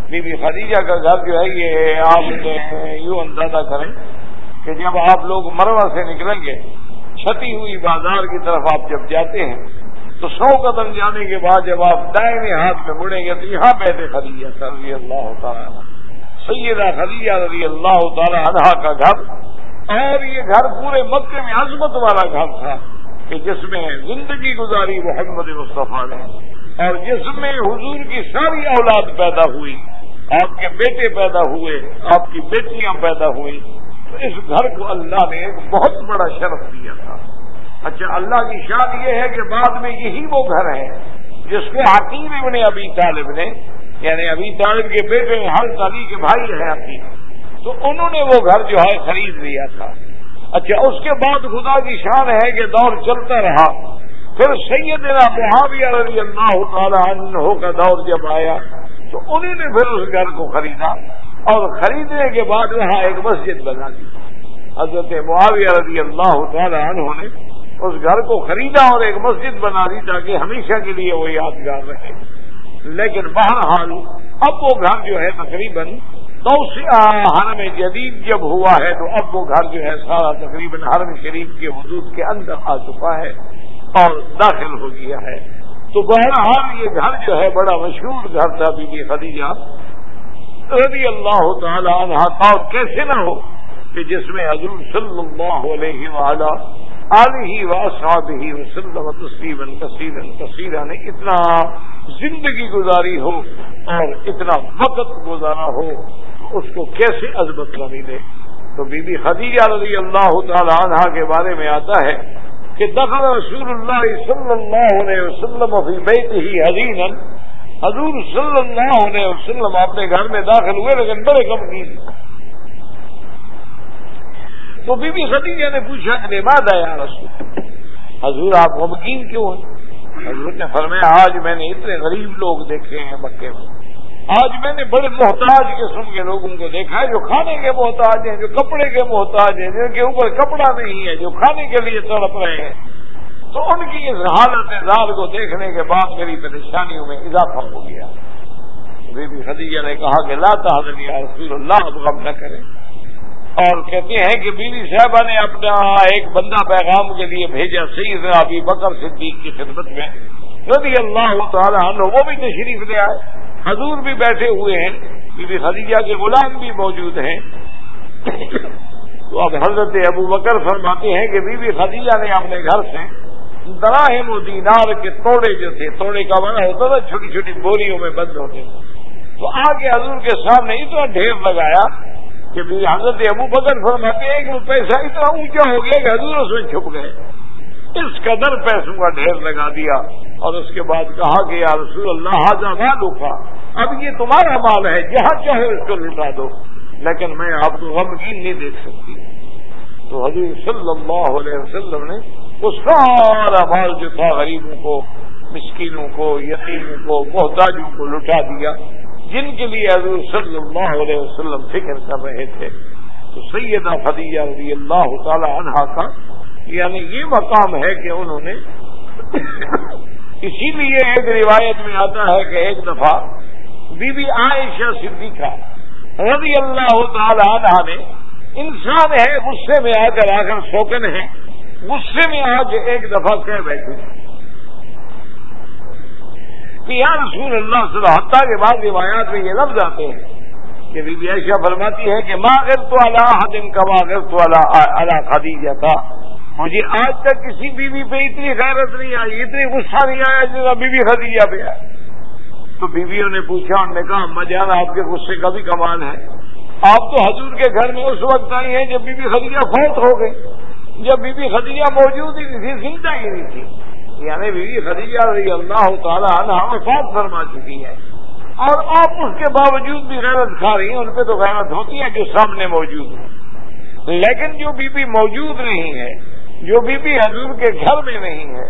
Speaker 2: بی بی خدیجہ کا گھر جو ہے، یہ آپ یوں اندازہ کریں کہ جب آپ لوگ مروا سے نکلیں گے چھتی ہوئی بازار کی طرف آپ جب جاتے ہیں، تو سو قدم جانے کے بعد جب آپ دائیں ہاتھ میں مڑیں گے، تو یہاں بیٹھے خدیجہ رضی اللہ تعالیٰ سیدہ خدیجہ رضی اللہ تعالیٰ عنہا کا گھر۔ اور یہ گھر پورے مکے میں عظمت والا گھر تھا کہ جس میں زندگی گزاری محمد مصطفیٰ نے، اور جس میں حضور کی ساری اولاد پیدا ہوئی۔ آپ کے بیٹے پیدا ہوئے، آپ کی بیٹیاں پیدا ہوئی تو اس گھر کو اللہ نے ایک بہت بڑا شرف دیا تھا۔ اچھا اللہ کی شان یہ ہے کہ بعد میں یہی وہ گھر ہے جس کو حکیم ابن ابھی طالب نے یعنی ابھی طالب کے بیٹے ہر تعلی کے بھائی ہیں حکیم۔ تو انہوں نے وہ گھر جو ہے خرید لیا تھا۔ اچھا اس کے بعد خدا کی شان ہے کہ دور چلتا رہا۔ پھر سیدنا محاویہ رضی اللہ تعالیٰ عنہ کا دور جب آیا، تو انہوں نے پھر اس گھر کو خریدا۔ اور خریدنے کے بعد وہاں ایک مسجد بنا دی۔ حضرت معاویہ رضی اللہ تعالیٰ عنہ نے اس گھر کو خریدا اور ایک مسجد بنا دی تاکہ ہمیشہ کے لیے وہ یادگار رہے۔ لیکن بہرحال اب وہ گھر جو ہے تقریباً تو حرم جدید جب ہوا ہے تو اب وہ گھر جو ہے سارا تقریباً حرم شریف کے حدود کے اندر آ چکا ہے اور داخل ہو گیا ہے۔ تو بہرحال یہ گھر جو ہے بڑا مشہور گھر تھا بی بی خدیجہ۔ رضی اللہ تعالی عنہ اور کیسے نہ ہو کہ جس میں حضور صلی اللہ علیہ وعلا علیہ و ہی وسلم تسلیم کثیر کثیرہ نے اتنا زندگی گزاری ہو اور اتنا وقت گزارا ہو، اس کو کیسے عزمت نہ ملے؟ تو بی بی خدیجہ رضی اللہ تعالی عنہ کے بارے میں آتا ہے کہ دخل رسول اللہ صلی اللہ علیہ وسلم فی بیت ہی حدین حضور صلی اللہ علیہ وسلم اپنے گھر میں داخل ہوئے، لیکن بڑے کم کی۔ تو بی بی خدیجہ نے پوچھا کہ بعد آیا رسول؟ حضور آپ غمگین کیوں ہیں؟ حضور نے فرمایا، آج میں نے اتنے غریب لوگ دیکھے ہیں مکے میں۔ آج میں نے بڑے محتاج قسم کے لوگوں کو دیکھا ہے جو کھانے کے محتاج ہیں، جو کپڑے کے محتاج ہیں جن کے اوپر کپڑا نہیں ہے، جو کھانے کے لیے تڑپ رہے ہیں۔ تو ان کی اس حالت زال کو دیکھنے کے بعد میری پریشانیوں میں اضافہ ہو گیا؟ بی بی خدیجہ نے کہا کہ لاتا یا رسول اللہ، اب غم نہ کرے اور کہتے ہیں کہ بیوی صاحبہ نے اپنا ایک بندہ پیغام کے لیے بھیجا سید ابھی بکر صدیق کی خدمت میں۔ رضی اللہ تعالیٰ عنہ، وہ بھی تشریف لے آئے۔ حضور بھی بیٹھے ہوئے ہیں۔ بی بی خدیجہ کے غلام بھی موجود ہیں۔ تو اب حضرت ابو بکر فرماتے ہیں کہ بی بی خدیجہ نے اپنے گھر سے دراہم و دینار کے توڑے جو تھے، توڑے کا بنا ہوتا تھا چھوٹی چھوٹی بوریوں میں بند ہوتے تو آ کے حضور کے سامنے اتنا ڈھیر لگایا کہ حضرت ابو بکر فرماتے ہیں کہ وہ پیسہ اتنا اونچا ہو گیا کہ حضور اس میں چھپ گئے۔ اس قدر پیسوں کا ڈھیر لگا دیا۔ اور اس کے بعد کہا کہ یا رسول اللہ حاضر نہ لوٹا اب یہ تمہارا مال ہے، جہاں چاہے اس کو لٹا دو۔ لیکن میں آپ کو غمگین نہیں دیکھ سکتی۔ تو حضور صلی اللہ علیہ وسلم نے وہ سارا مال جو تھا غریبوں کو، مسکینوں کو، یتیموں کو، محتاجوں کو لٹا دیا۔ جن کے لیے حضور صلی اللہ علیہ وسلم فکر کر رہے تھے۔ تو سیدہ خدیجہ رضی اللہ تعالی عنہا کا یعنی یہ مقام ہے کہ انہوں نے (coughs) اسی لیے ایک روایت میں آتا ہے کہ ایک دفعہ بی بی عائشہ صدیقہ رضی اللہ تعالی عنہ نے، انسان ہے، غصے میں آ کر آ کر سوکن ہے۔ غصے میں آ کے ایک دفعہ کہہ بیٹھی کہ یا رسول اللہ صلی اللہ حتیٰ کے بعد روایات میں یہ لفظ آتے ہیں کہ بی بی عائشہ فرماتی ہے کہ ماں اگر تو اللہ حدم کا اگر تو اللہ خدیجہ تھا مجھے آج تک کسی بیوی پہ اتنی غیرت نہیں آئی، اتنی غصہ نہیں آیا جتنا بی بی خدیجہ پہ۔ آیا تو بیویوں نے پوچھا انہوں نے کہا مجان آپ کے غصے کا بھی کمال ہے۔ آپ تو حضور کے گھر میں اس وقت آئی ہیں جب بی بی خدیجہ فوت ہو گئی جب بی بی خدیجہ موجود ہی نہیں تھی، زندہ ہی نہیں تھی۔ یعنی بی بی خدیجہ رضی اللہ تعالیٰ عنہ وفات فرما چکی ہے۔ اور آپ اس کے باوجود بھی غیرت کھا رہی ہیں، ان پہ تو غیرت ہوتی ہے جو سامنے موجود ہے لیکن جو بی بی موجود نہیں ہے، جو بی بی حضور کے گھر میں نہیں ہے،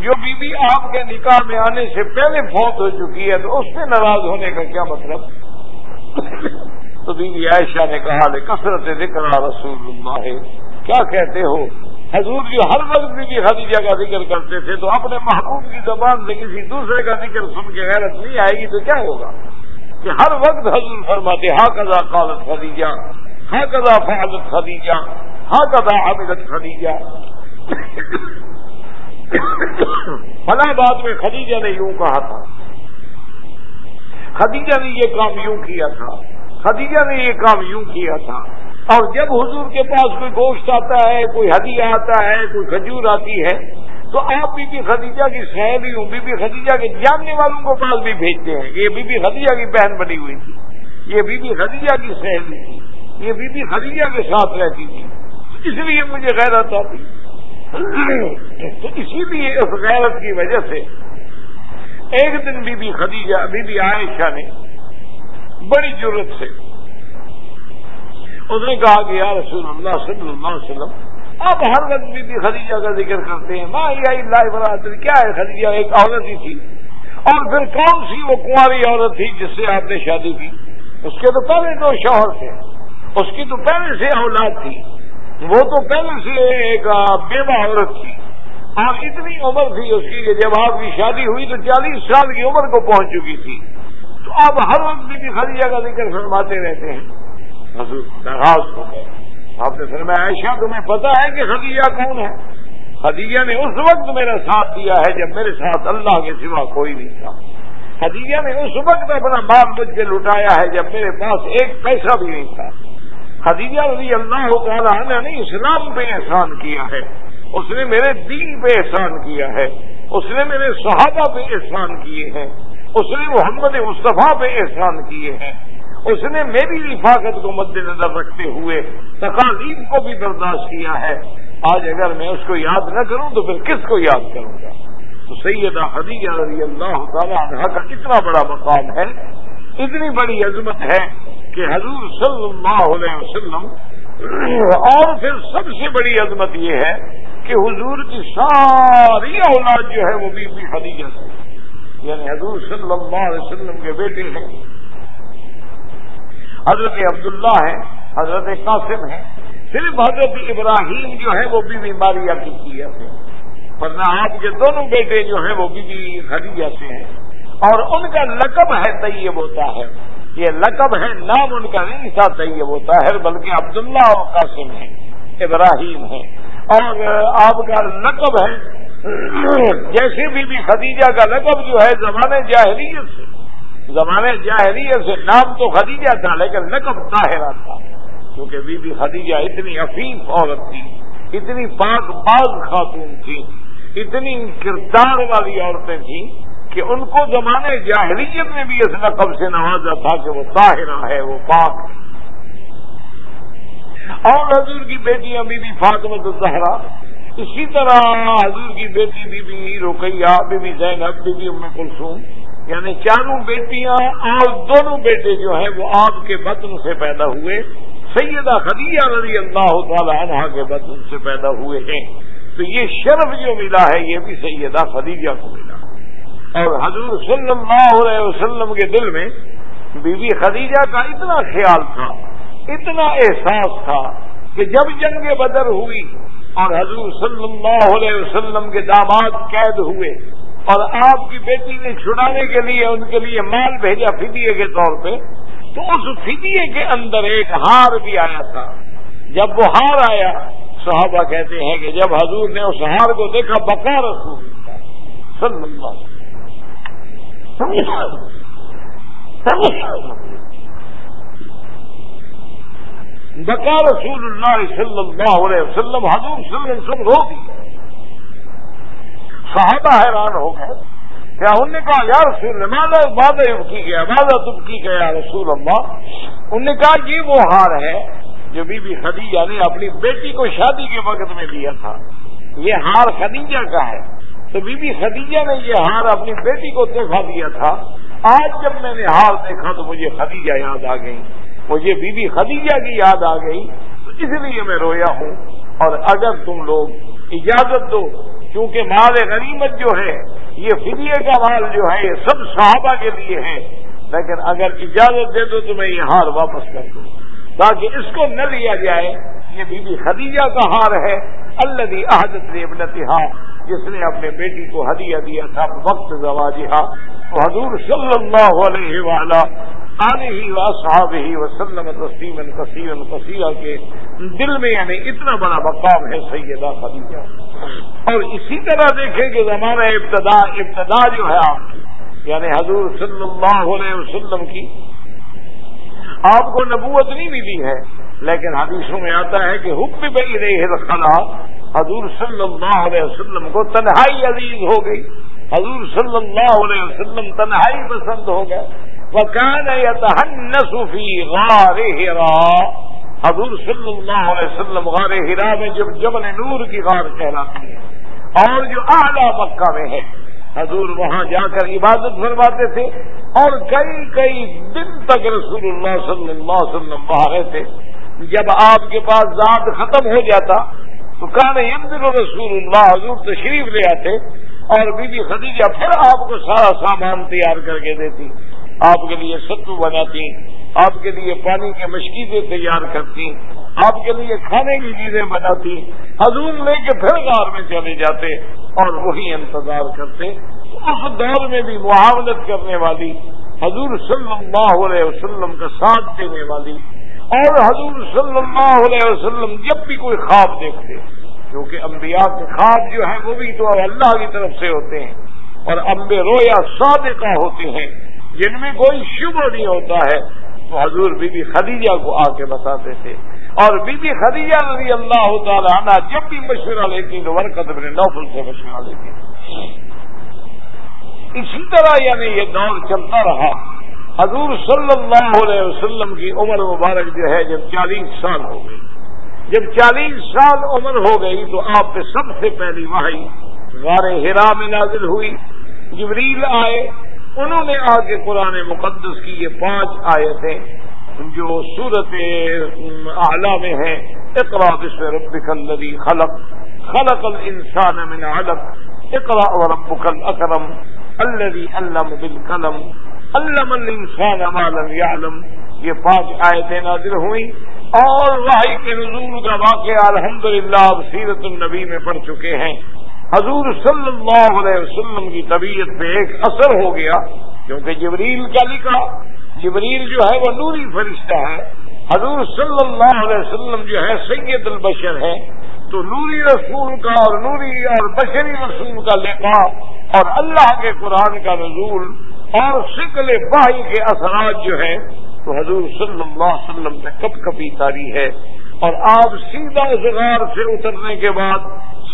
Speaker 2: جو بی بی آپ کے نکاح میں آنے سے پہلے فوت ہو چکی ہے، تو اس سے ناراض ہونے کا کیا مطلب؟ تو بی بی عائشہ نے کہا لے کثرت ذکر رسول اللہ۔ کیا کہتے ہو؟ حضور جو ہر وقت بی بی خدیجہ کا ذکر کرتے تھے تو اپنے محبوب کی زبان سے کسی دوسرے کا ذکر سن کے غیرت نہیں آئے گی تو کیا ہوگا؟ کہ ہر وقت حضور فرماتے ہا کزا قالت خدیجہ ہا کزا فعلت خدیجہ ہا کزا حاملت خدیجہ۔ فلاں بات میں خدیجہ نے یوں کہا تھا۔ خدیجہ نے یہ کام یوں کیا تھا۔ خدیجہ نے یہ کام یوں کیا تھا۔ اور جب حضور کے پاس کوئی گوشت آتا ہے، کوئی ہدیہ آتا ہے، کوئی کھجور آتی ہے، تو آپ بی بی خدیجہ کی سہیلی ہوں بی بی خدیجہ کے جاننے والوں کو پاس بھی بھیجتے ہیں۔ یہ بی بی خدیجہ کی بہن بنی ہوئی تھی۔ یہ بی بی خدیجہ کی سہیلی تھی۔ یہ بی بی خدیجہ کے ساتھ رہتی تھی۔ اس لیے مجھے غیرت آتی۔ (clears throat) تو اسی لیے اس غیرت کی وجہ سے ایک دن be be Khadija be be عائشہ نے بڑی ضرورت سے اس نے کہا کہ یا رسول اللہ صلی اللہ علیہ وسلم آپ ہر وقت بی بی خدیجہ کا ذکر کرتے ہیں۔ ماں یا اللہ برات کیا ہے خدیجہ؟ ایک عورت ہی تھی۔ اور پھر کون سی وہ کنواری عورت تھی جس سے آپ نے شادی کی؟ اس کے تو پہلے دو شوہر تھے۔ اس کی تو پہلے سے اولاد تھی۔ وہ تو پہلے سے ایک بیوہ عورت تھی۔ اور اتنی عمر تھی اس کی کہ جب آپ کی شادی ہوئی تو چالیس سال کی عمر کو پہنچ چکی تھی۔ تو آپ ہر وقت بھی خدیجہ کا ذکر فرماتے رہتے ہیں۔ درخواست ہو گئے آپ نے فرمایا، عائشہ، تمہیں پتا ہے کہ خدیجہ کون ہے؟ خدیجہ نے اس وقت میرا ساتھ دیا ہے جب میرے ساتھ اللہ کے سوا کوئی نہیں تھا۔ خدیجہ نے اس وقت اپنا مال بچ کے لٹایا ہے جب میرے پاس ایک پیسہ بھی نہیں تھا۔ خدیجہ رضی اللہ تعالیٰ نے اسلام پہ احسان کیا ہے۔ اس نے میرے دین پہ احسان کیا ہے۔ اس نے میرے صحابہ پہ احسان کیے ہیں۔ اس نے محمد مصطفیٰ پہ احسان کیے ہیں۔ اس نے میری رفاقت کو مد نظر رکھتے ہوئے تقاضیم کو بھی برداشت کیا ہے۔ آج اگر میں اس کو یاد نہ کروں تو پھر کس کو یاد کروں گا؟ تو سیدہ خدیجہ رضی اللہ تعالیٰ عنہ کا اتنا بڑا مقام ہے، اتنی بڑی عظمت ہے کہ حضور صلی اللہ علیہ وسلم، اور پھر سب سے بڑی عظمت یہ ہے کہ حضور کی ساری اولاد جو ہے وہ بی بی خدیجہ سے یعنی حضور صلی اللہ علیہ وسلم کے بیٹے ہیں۔ حضرت عبداللہ ہیں، حضرت قاسم ہیں۔ صرف حضرت ابراہیم جو ہے وہ بھی بیماری کی کیا سے ورنہ آپ کے دونوں بیٹے جو ہیں، وہ بھی خدیجہ سے ہیں۔ اور ان کا لقب ہے طیب ہوتا ہے یہ لقب ہے، نام ان کا نہیں تھا طیب ہوتا ہے بلکہ عبداللہ اور قاسم ہیں، ابراہیم ہیں۔ اور آپ کا لقب ہے، جیسے بی بی خدیجہ کا لقب جو ہے زمانے جاہریت سے۔ زمانے جاہریت سے نام تو خدیجہ تھا، لیکن لقب طاہرہ تھا۔ کیونکہ بی بی خدیجہ اتنی عفیف عورت تھی، اتنی پاک باز خاتون تھی، اتنی کردار والی عورتیں تھیں کہ ان کو زمانے جاہریت میں بھی اس لقب سے نوازا تھا کہ وہ طاہرہ ہے، وہ پاک ہے۔ اور حضور کی بیٹیاں بی بی فاطمت الزہرا اسی طرح حضور کی بیٹی Bibi Ruqayya, Bibi Zainab, Bibi Umm Kulsoom. یعنی چاروں بیٹیاں اور دونوں بیٹے جو ہیں وہ آپ کے بطن سے پیدا ہوئے۔ سیدہ خدیجہ رضی اللہ تعالی عنہ کے بطن سے پیدا ہوئے ہیں۔ تو یہ شرف جو ملا ہے، یہ بھی سیدہ خدیجہ کو ملا۔ اور حضور صلی اللہ علیہ وسلم کے دل میں بی بی خدیجہ کا اتنا خیال تھا، اتنا احساس تھا کہ جب جنگ بدر ہوئی اور حضور صلی اللہ علیہ وسلم کے داماد قید ہوئے اور آپ کی بیٹی نے چھڑانے کے لیے ان کے لیے مال بھیجا فدیے کے طور پہ، تو اس فدیے کے اندر ایک ہار بھی آیا تھا۔ جب وہ ہار آیا، صحابہ کہتے ہیں کہ جب حضور نے اس ہار کو دیکھا، بقا رسول صلی اللہ بقا رسول اللہ صلی اللہ علیہ وسلم، حضور صلی اللہ علیہ وسلم رو دیا۔ صحابہ حیران ہو گئے کیا انہوں نے کہا، یا رسول مادا وعدہ کی گیا؟ وعدہ تم کی گیا رسول اللہ؟ انہوں نے کہا، یہ وہ ہار ہے جو بی بی خدیجہ نے اپنی بیٹی کو شادی کے وقت میں دیا تھا۔ یہ ہار خدیجہ کا ہے۔ تو بی بی خدیجہ نے یہ ہار اپنی بیٹی کو تحفہ دیا تھا۔ آج جب میں نے ہار دیکھا تو مجھے خدیجہ یاد آ گئی مجھے بی بی خدیجہ کی یاد آ گئی۔ تو اس لیے میں رویا ہوں۔ اور اگر تم لوگ اجازت دو کیونکہ مال غنیمت جو ہے، یہ فریے کا مال جو ہے، یہ سب صحابہ کے لیے ہے۔ لیکن اگر اجازت دے دو تو میں یہ ہار واپس کر دوں۔ تاکہ اس کو نہ لیا جائے، یہ بی بی خدیجہ کا ہار ہے۔ اللہ احدت ابنتہا، جس نے اپنے بیٹی کو ہدیہ دیا تھا وقت زواجہ حضور صلی اللہ علیہ وآلہ آنے ہی و صحاب ہی وسلم تسلیم کثیر کثیر کے دل میں یعنی اتنا بڑا مقام ہے سیدہ خدیجہ۔ اور اسی طرح دیکھیں کہ زمانہ ابتدا ابتدا جو ہے آپ کی یعنی حضور صلی اللہ علیہ وسلم کی، آپ کو نبوت نہیں ملی ہے، لیکن حدیثوں میں آتا ہے کہ حکم بئی رہی خلا حضور صلی اللہ علیہ وسلم کو تنہائی عزیز ہو گئی۔ حضور صلی اللہ علیہ وسلم تنہائی پسند ہو گئے۔ وہ کہنا صوفی غار حضور صلی اللہ علیہ وسلم غار ہرا میں جب جبل نور کی غار کہلاتی ہے اور جو اعلیٰ مکہ میں ہے، حضور وہاں جا کر عبادت فرماتے تھے اور کئی کئی دن تک رسول اللہ صلی اللہ علیہ وسلم وہاں رہتے۔ جب آپ کے پاس ذات ختم ہو جاتا تو کہنے دن رسول اللہ، حضور تشریف لے آتے اور بی بی خدیجہ پھر آپ کو سارا سامان تیار کر کے دیتی۔ آپ کے لیے ستو بناتی آپ کے لیے پانی کی مشکیزیں تیار کرتی، آپ کے لیے کھانے کی چیزیں بناتی، حضور لے کے پھر غار میں چلے جاتے اور وہی انتظار کرتے۔ اس دور میں بھی معاونت کرنے والی، حضور صلی اللہ علیہ وسلم کا ساتھ دینے والی اور حضور صلی اللہ علیہ وسلم جب بھی کوئی خواب دیکھتے، کیونکہ انبیاء کے خواب جو ہیں وہ بھی تو اللہ کی طرف سے ہوتے ہیں اور امبے رویا صادقہ ہوتے ہیں، جن میں کوئی شبہ نہیں ہوتا ہے۔ تو حضور بی بی خدیجہ کو آ کے بتاتے تھے۔ اور بی بی خدیجہ رضی اللہ تعالی عنہ جب بھی مشورہ لیتی تو ورقت بن نوفل سے مشورہ لیتی۔ اسی طرح یعنی یہ دور چلتا رہا۔ حضور صلی اللہ علیہ وسلم کی عمر مبارک جو ہے جب چالیس سال ہو گئی۔ جب چالیس سال عمر ہو گئی تو آپ پہ سب سے پہلی واہی غار ہرا میں نازل ہوئی۔ جبریل آئے۔ انہوں نے آ کے قرآن مقدس کی یہ پانچ آیتیں جو صورت اعلی میں ہیں اقرا بسم ربک الذی خلق خلق الانسان من علق اقرا وربک الاکرم الذي علم بالقلم، علم الانسان ما لم يعلم یہ پانچ آیتیں نازل ہوئی اور وحی کے نزول کا واقعہ الحمدللہ اب سیرت النبی میں پڑھ چکے ہیں۔ حضور صلی اللہ علیہ وسلم کی طبیعت پہ ایک اثر ہو گیا، کیونکہ جبریل کا لکھا، جبریل جو ہے وہ نوری فرشتہ ہے۔ حضور صلی اللہ علیہ وسلم جو ہے سید البشر ہے تو نوری رسول کا اور نوری اور بشری رسول کا لکھا اور اللہ کے قرآن کا نزول اور شکل باہی کے اثرات جو ہیں، تو حضور صلی اللہ علیہ وسلم میں کب کبھی تاری ہے۔ اور آپ سیدھا زغار سے اترنے کے بعد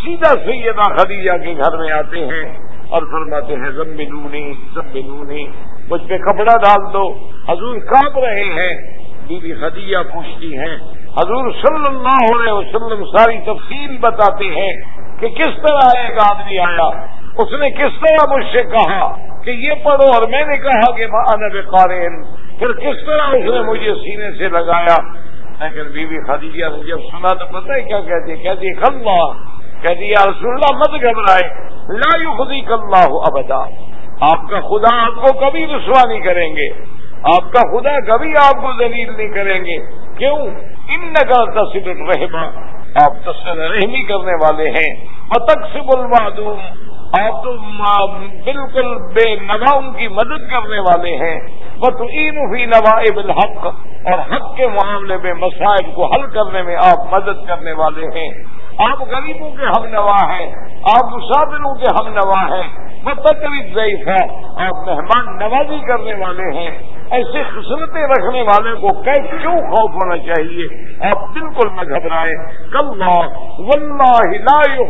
Speaker 2: سیدھا سیدہ خدیجہ کے گھر میں آتے ہیں اور فرماتے ہیں زمبنونی زمبنونی مجھ پہ کپڑا ڈال دو۔ حضور کاپ رہے ہیں۔ بی بی خدیجہ پوچھتی ہیں۔ حضور صلی اللہ علیہ وسلم ساری تفصیل بتاتے ہیں کہ کس طرح ایک آدمی آیا۔ اس نے کس طرح مجھ سے کہا کہ یہ پڑھو اور میں نے کہا کہ انب قارئن پھر کس طرح اس نے مجھے سینے سے لگایا۔ لیکن بی بی خدیجہ نے جب سنا تو پتہ ہے کیا کہتی کہتی خلا کہتی یا رسول اللہ، مت گھبرائے، لا خودی کلّہ ابدا. آپ کا خدا آپ کو کبھی رسوا نہیں کریں گے۔ آپ کا خدا کبھی آپ کو ذلیل نہیں کریں گے۔ کیوں؟ ان نگر تصر رحما آپ تصر رحمی کرنے والے ہیں۔ متقسب المعدوم آپ تو بالکل بے نواؤں کی مدد کرنے والے ہیں۔ بت عین ہوئی نوا بالحق اور حق کے معاملے میں مسائل کو حل کرنے میں آپ مدد کرنے والے ہیں۔ آپ غریبوں کے ہم نوا ہیں آپ مسافروں کے ہم نوا ہیں وہ ضعیف ہے، آپ مہمان نوازی کرنے والے ہیں ایسے خسرتیں رکھنے والے کو کیوں خوف ہونا چاہیے؟ آپ بالکل نہ گھبرائیں کل لا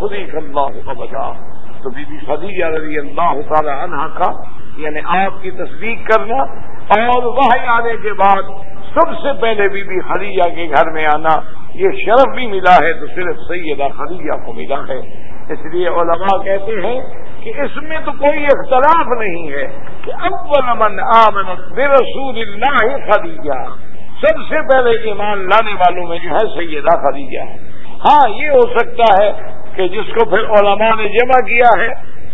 Speaker 2: خدی کلّہ کا تو بی بی خدیجہ رضی اللہ تعالی عنہ کا یعنی آپ کی تصدیق کرنا اور وہ آنے کے بعد سب سے پہلے بی بی خدیجہ کے گھر میں آنا۔ یہ شرف بھی ملا ہے تو صرف سیدہ خدیجہ کو ملا ہے۔ اس لیے علماء کہتے ہیں کہ اس میں تو کوئی اختلاف نہیں ہے کہ اول من آمن بے اللہ خدیجہ۔ سب سے پہلے ایمان لانے والوں میں جو ہے سیدہ خدیجہ۔ ہے ہاں یہ ہو سکتا ہے کہ جس کو پھر علماء نے جمع کیا ہے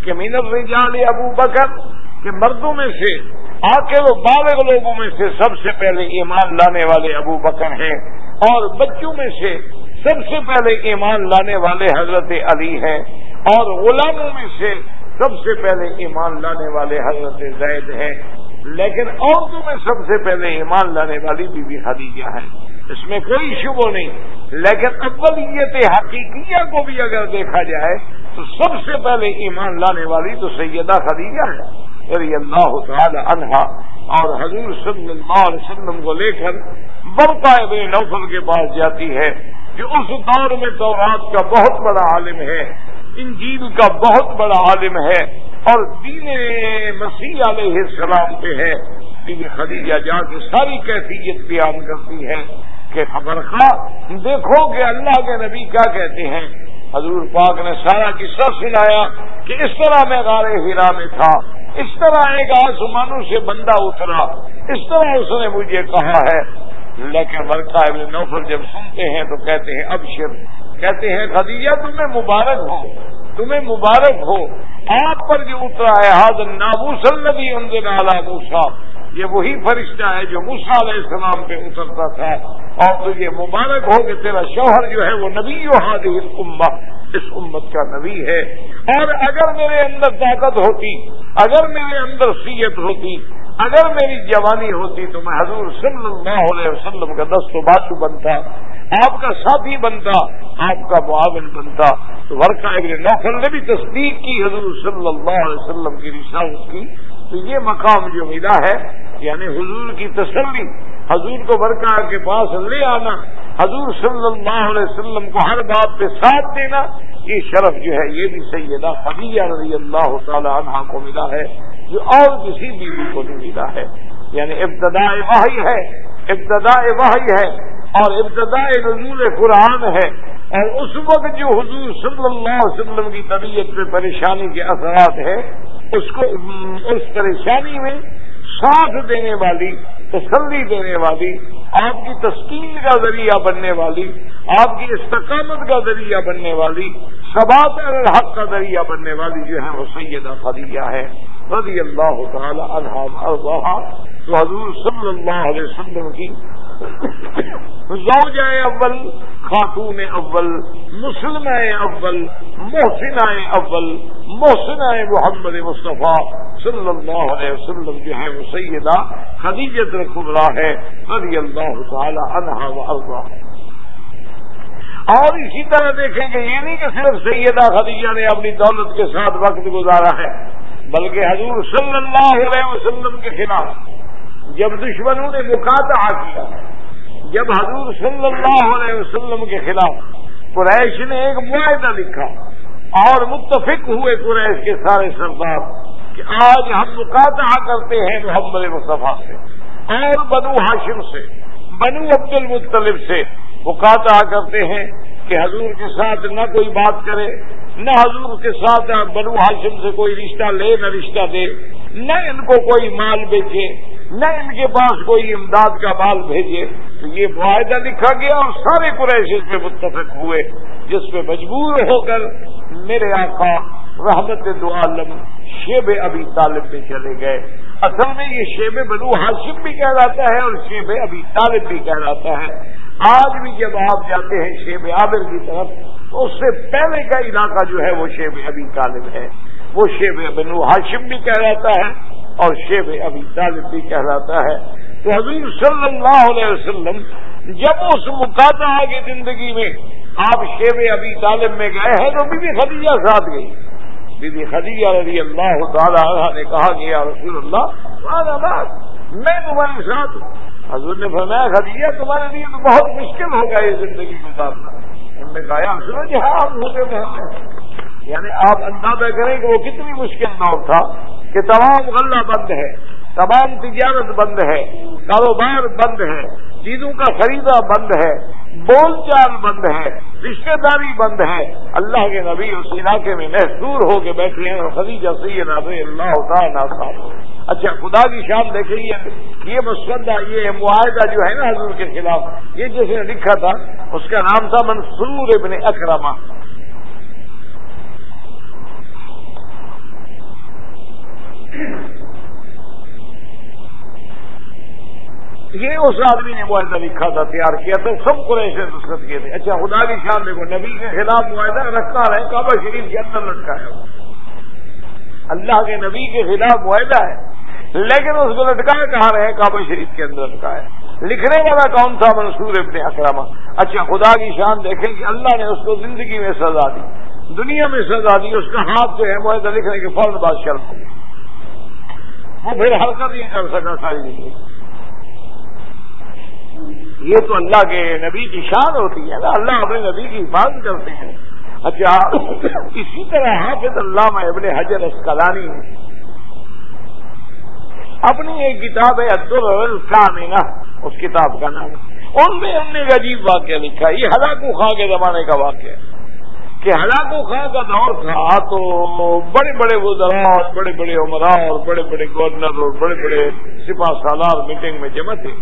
Speaker 2: کہ مین الرجال ابو بکر، کہ مردوں میں سے آ کے وہ بالغ لوگوں میں سے سب سے پہلے ایمان لانے والے ابو بکر ہیں۔ اور بچوں میں سے سب سے پہلے ایمان لانے والے حضرت علی ہیں اور غلاموں میں سے سب سے پہلے ایمان لانے والے حضرت زید ہیں۔ لیکن عورتوں میں سب سے پہلے ایمان لانے والی بی بی خدیجہ ہے اس میں کوئی شبہ نہیں۔ لیکن اولیت حقیقیہ کو بھی اگر دیکھا جائے تو سب سے پہلے ایمان لانے والی تو سیدہ خدیجہ ہے رضی اللہ تعالی عنہا اور حضور صلی اللہ علیہ وسلم کو لے کر برقع ابن نوفل کے پاس جاتی ہے، جو اس دور میں تورات کا بہت بڑا عالم ہے، انجیل کا بہت بڑا عالم ہے اور دین مسیح علیہ السلام پہ ہے۔ دین خدیجہ جا کے ساری کیفیت بیان کرتی ہے کہ خبر خواہ، دیکھو کہ اللہ کے نبی کیا کہتے ہیں۔ حضور پاک نے سارا قصہ سنایا کہ اس طرح میں غار ہیرا میں تھا۔ اس طرح ایک آسمانوں سے بندہ اترا۔ اس طرح اس نے مجھے کہا ہے۔ لیکن ورکا ابن نوفل جب سنتے ہیں تو کہتے ہیں، اب شر کہتے ہیں، خدیجہ، تمہیں مبارک ہو۔ تمہیں مبارک ہو۔ آپ پر جو اترا ہے حاضر نابوس النبی اندر اعلیٰ موسا یہ وہی فرشتہ ہے جو موسا علیہ السلام پہ اترتا تھا۔ اور تجھے مبارک ہو کہ تیرا شوہر جو ہے وہ نبی و حاضر اس امت کا نبی ہے۔ اور اگر میرے اندر طاقت ہوتی، اگر میرے اندر سیت ہوتی، اگر میری جوانی ہوتی تو میں حضور صلی اللہ علیہ وسلم کا دست و باتو بنتا، آپ کا ساتھی بنتا، آپ کا معاون بنتا۔ تو ورکا ابن نوفل نے بھی تصدیق کی حضور صلی اللہ علیہ وسلم کی رسالت کی۔ تو یہ مقام جو ملا ہے یعنی حضور کی تسلی حضور کو ورکا کے پاس لے آنا، حضور صلی اللہ علیہ وسلم کو ہر بات پہ ساتھ دینا، یہ شرف جو ہے، یہ بھی سیدہ خدیجہ رضی اللہ تعالی عنہ کو ملا ہے، جو اور کسی بیوی کو نہیں ملا ہے۔ یعنی ابتداء وحی ہے، ابتداء وحی ہے، اور ابتداء نزول قرآن ہے۔ اور اس وقت جو حضور صلی اللہ علیہ وسلم کی طبیعت میں پریشانی کے اثرات ہے اس کو، اس پریشانی میں ساتھ دینے والی تسلی دینے والی، آپ کی تسکین کا ذریعہ بننے والی، آپ کی استقامت کا ذریعہ بننے والی ثبات الحق کا ذریعہ بننے والی جو ہے وہ سیدہ خدیجہ ہے رضی اللہ تعالی عنہ تو حضور صلی اللہ علیہ وسلم کی زوجہ اول، خاتون اول، مسلم اول، محسن اول، محسن محمد مصطفیٰ صلی اللہ علیہ وسلم، جو ہے وہ سیدہ خدیجت القبرا ہے، رضی اللہ تعالی عنہ و اللہ اور اسی طرح دیکھیں گے یہ نہیں کہ صرف سیدہ خدیجہ نے اپنی دولت کے ساتھ وقت گزارا ہے، بلکہ حضور صلی اللہ علیہ وسلم کے خلاف جب دشمنوں نے مکاتا کیا، جب حضور صلی اللہ علیہ وسلم کے خلاف قریش نے ایک معاہدہ لکھا اور متفق ہوئے قریش کے سارے سردار کہ آج ہم مکاتا کرتے ہیں محمد مصطفیٰ سے، اور بنو ہاشم سے، بنو عبد المطلب سے مکاتا کرتے ہیں کہ حضور کے ساتھ نہ کوئی بات کرے، نہ حضور کے ساتھ بنو ہاشم سے کوئی رشتہ لے، نہ رشتہ دے، نہ ان کو کوئی مال بیچے نہ ان کے پاس کوئی امداد کا مال بھیجے تو یہ معاہدہ لکھا گیا اور سارے قریش اس پہ متفق ہوئے، جس پہ مجبور ہو کر میرے آقا رحمت دو عالم شیب ابھی طالب میں چلے گئے۔ اصل میں یہ شیب بنو ہاشم بھی کہلاتا ہے اور شیب ابھی طالب بھی کہلاتا ہے۔ آج بھی جب آپ جاتے ہیں شیب عابر کی طرف، تو اس سے پہلے کا علاقہ جو ہے وہ شیب ابھی طالب ہے۔ وہ شیب بنو ہاشم بھی کہلاتا ہے۔ اور شیب ابھی طالب بھی کہلاتا ہے۔ تو حضور صلی اللہ علیہ وسلم جب اس مقاطع کی زندگی میں آپ شیب ابھی طالب میں گئے ہیں تو بی بی خدیجہ ساتھ گئی بی بی خدیجہ رضی اللہ تعالی عنہ نے کہا کہ یا رسول اللہ میں تمہارے ساتھ ہوں۔ حضور نے فرمایا، خدیجہ، تمہارے لیے تو بہت مشکل ہوگا یہ زندگی گزارنا۔ انہوں نے کہا سنو جی ہاں آپ ہوتے ہیں۔ یعنی آپ اندازہ کریں کہ وہ کتنی مشکل دور تھا۔ کہ تمام غلہ بند ہے، تمام تجارت بند ہے، کاروبار بند ہے، چیزوں کا خریدا بند ہے، بول چال بند ہے رشتے داری بند ہے۔ اللہ کے نبی اس علاقے میں محسور ہو کے بیٹھے ہیں اور خدیجہ سید اللہ تعالیٰ اچھا خدا کی شان دیکھیں یہ مسودہ یہ معاہدہ جو ہے نا حضور کے خلاف، یہ جس نے لکھا تھا، اس کا نام تھا منصور ابن اکرما یہ اس آدمی نے معاہدہ لکھا تھا، تیار کیا تھا، سب کو ایسے دستخط کیے تھے۔ اچھا خدا کی شان دیکھو، نبی کے خلاف معاہدہ رکھا ہے، کعبہ شریف کے اندر لٹکا ہے۔ اللہ کے نبی کے خلاف معاہدہ ہے، لیکن اس کو لٹکایا کہاں رہے؟ کعبہ شریف کے اندر لٹکایا لکھنے والا کون تھا؟ منصور ابن اکرامہ اچھا خدا کی شان دیکھیں کہ اللہ نے اس کو زندگی میں سزا دی۔ دنیا میں سزا دی، اس کا ہاتھ جو ہے معاہدہ لکھنے کے فوراً بعد شرم ہو وہ پھر حرکت نہیں کر سکا ساری زندگی۔ یہ تو اللہ کے نبی کی شان ہوتی ہے نا، اللہ اپنے نبی کی حفاظت کرتے ہیں۔ اچھا اسی طرح حافظ اللہ ابن حجر اسکلانی اپنی ایک کتاب ہے عبدالکامینا اس کتاب کا نام۔ ان میں ہم نے ایک عجیب واقعہ لکھا یہ ہلاکو خاں کے زمانے کا واقعہ کہ ہلاکو خاں کا دور تھا تو بڑے بڑے وزراء اور بڑے بڑے عمرا اور بڑے بڑے گورنر اور بڑے بڑے سپاہ سالار میٹنگ میں جمع تھے۔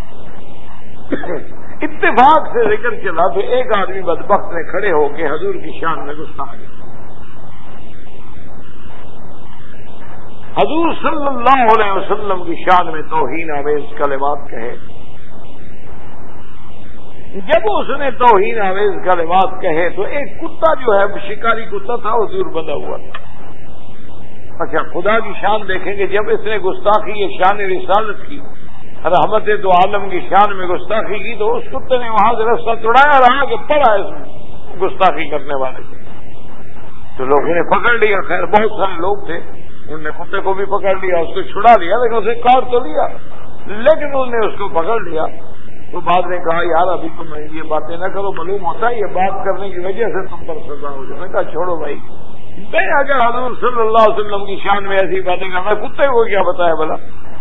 Speaker 2: اتفاق سے ذکر چلا تو ایک آدمی بدبخت نے کھڑے ہو کے حضور کی شان میں گسا حضور صلی اللہ علیہ وسلم کی شان میں توہین آویز کلمات کہے۔ جب اس نے توہین آویز کلمات کہے تو ایک کتا جو ہے شکاری کتا تھا، وہ دور بندہ ہوا۔ تھا اچھا خدا کی شان دیکھیں گے، جب اس نے گستاخی یہ شان رسالت کی رحمت دو عالم کی شان میں گستاخی کی تو اس کتے نے وہاں سے رستہ توڑایا رہا کہ پڑا اس میں گستاخی کرنے والے تو لوگوں نے پکڑ لیا۔ خیر، بہت سارے لوگ تھے۔ انہوں نے کتے کو بھی پکڑ لیا، اس کو چھڑا لیا، لیکن اسے کاٹ تو لیا۔ لیکن انہوں نے اس کو پکڑ لیا۔ تو بعد نے کہا، یار، ابھی تم یہ باتیں نہ کرو معلوم ہوتا ہے یہ بات کرنے کی وجہ سے تم پر سزا ہو جائے۔ میں کہا، چھوڑو بھائی۔ میں اگر حضور صلی اللہ علیہ وسلم کی شان میں ایسی باتیں کرنا، کتے کو کیا بتایا بلا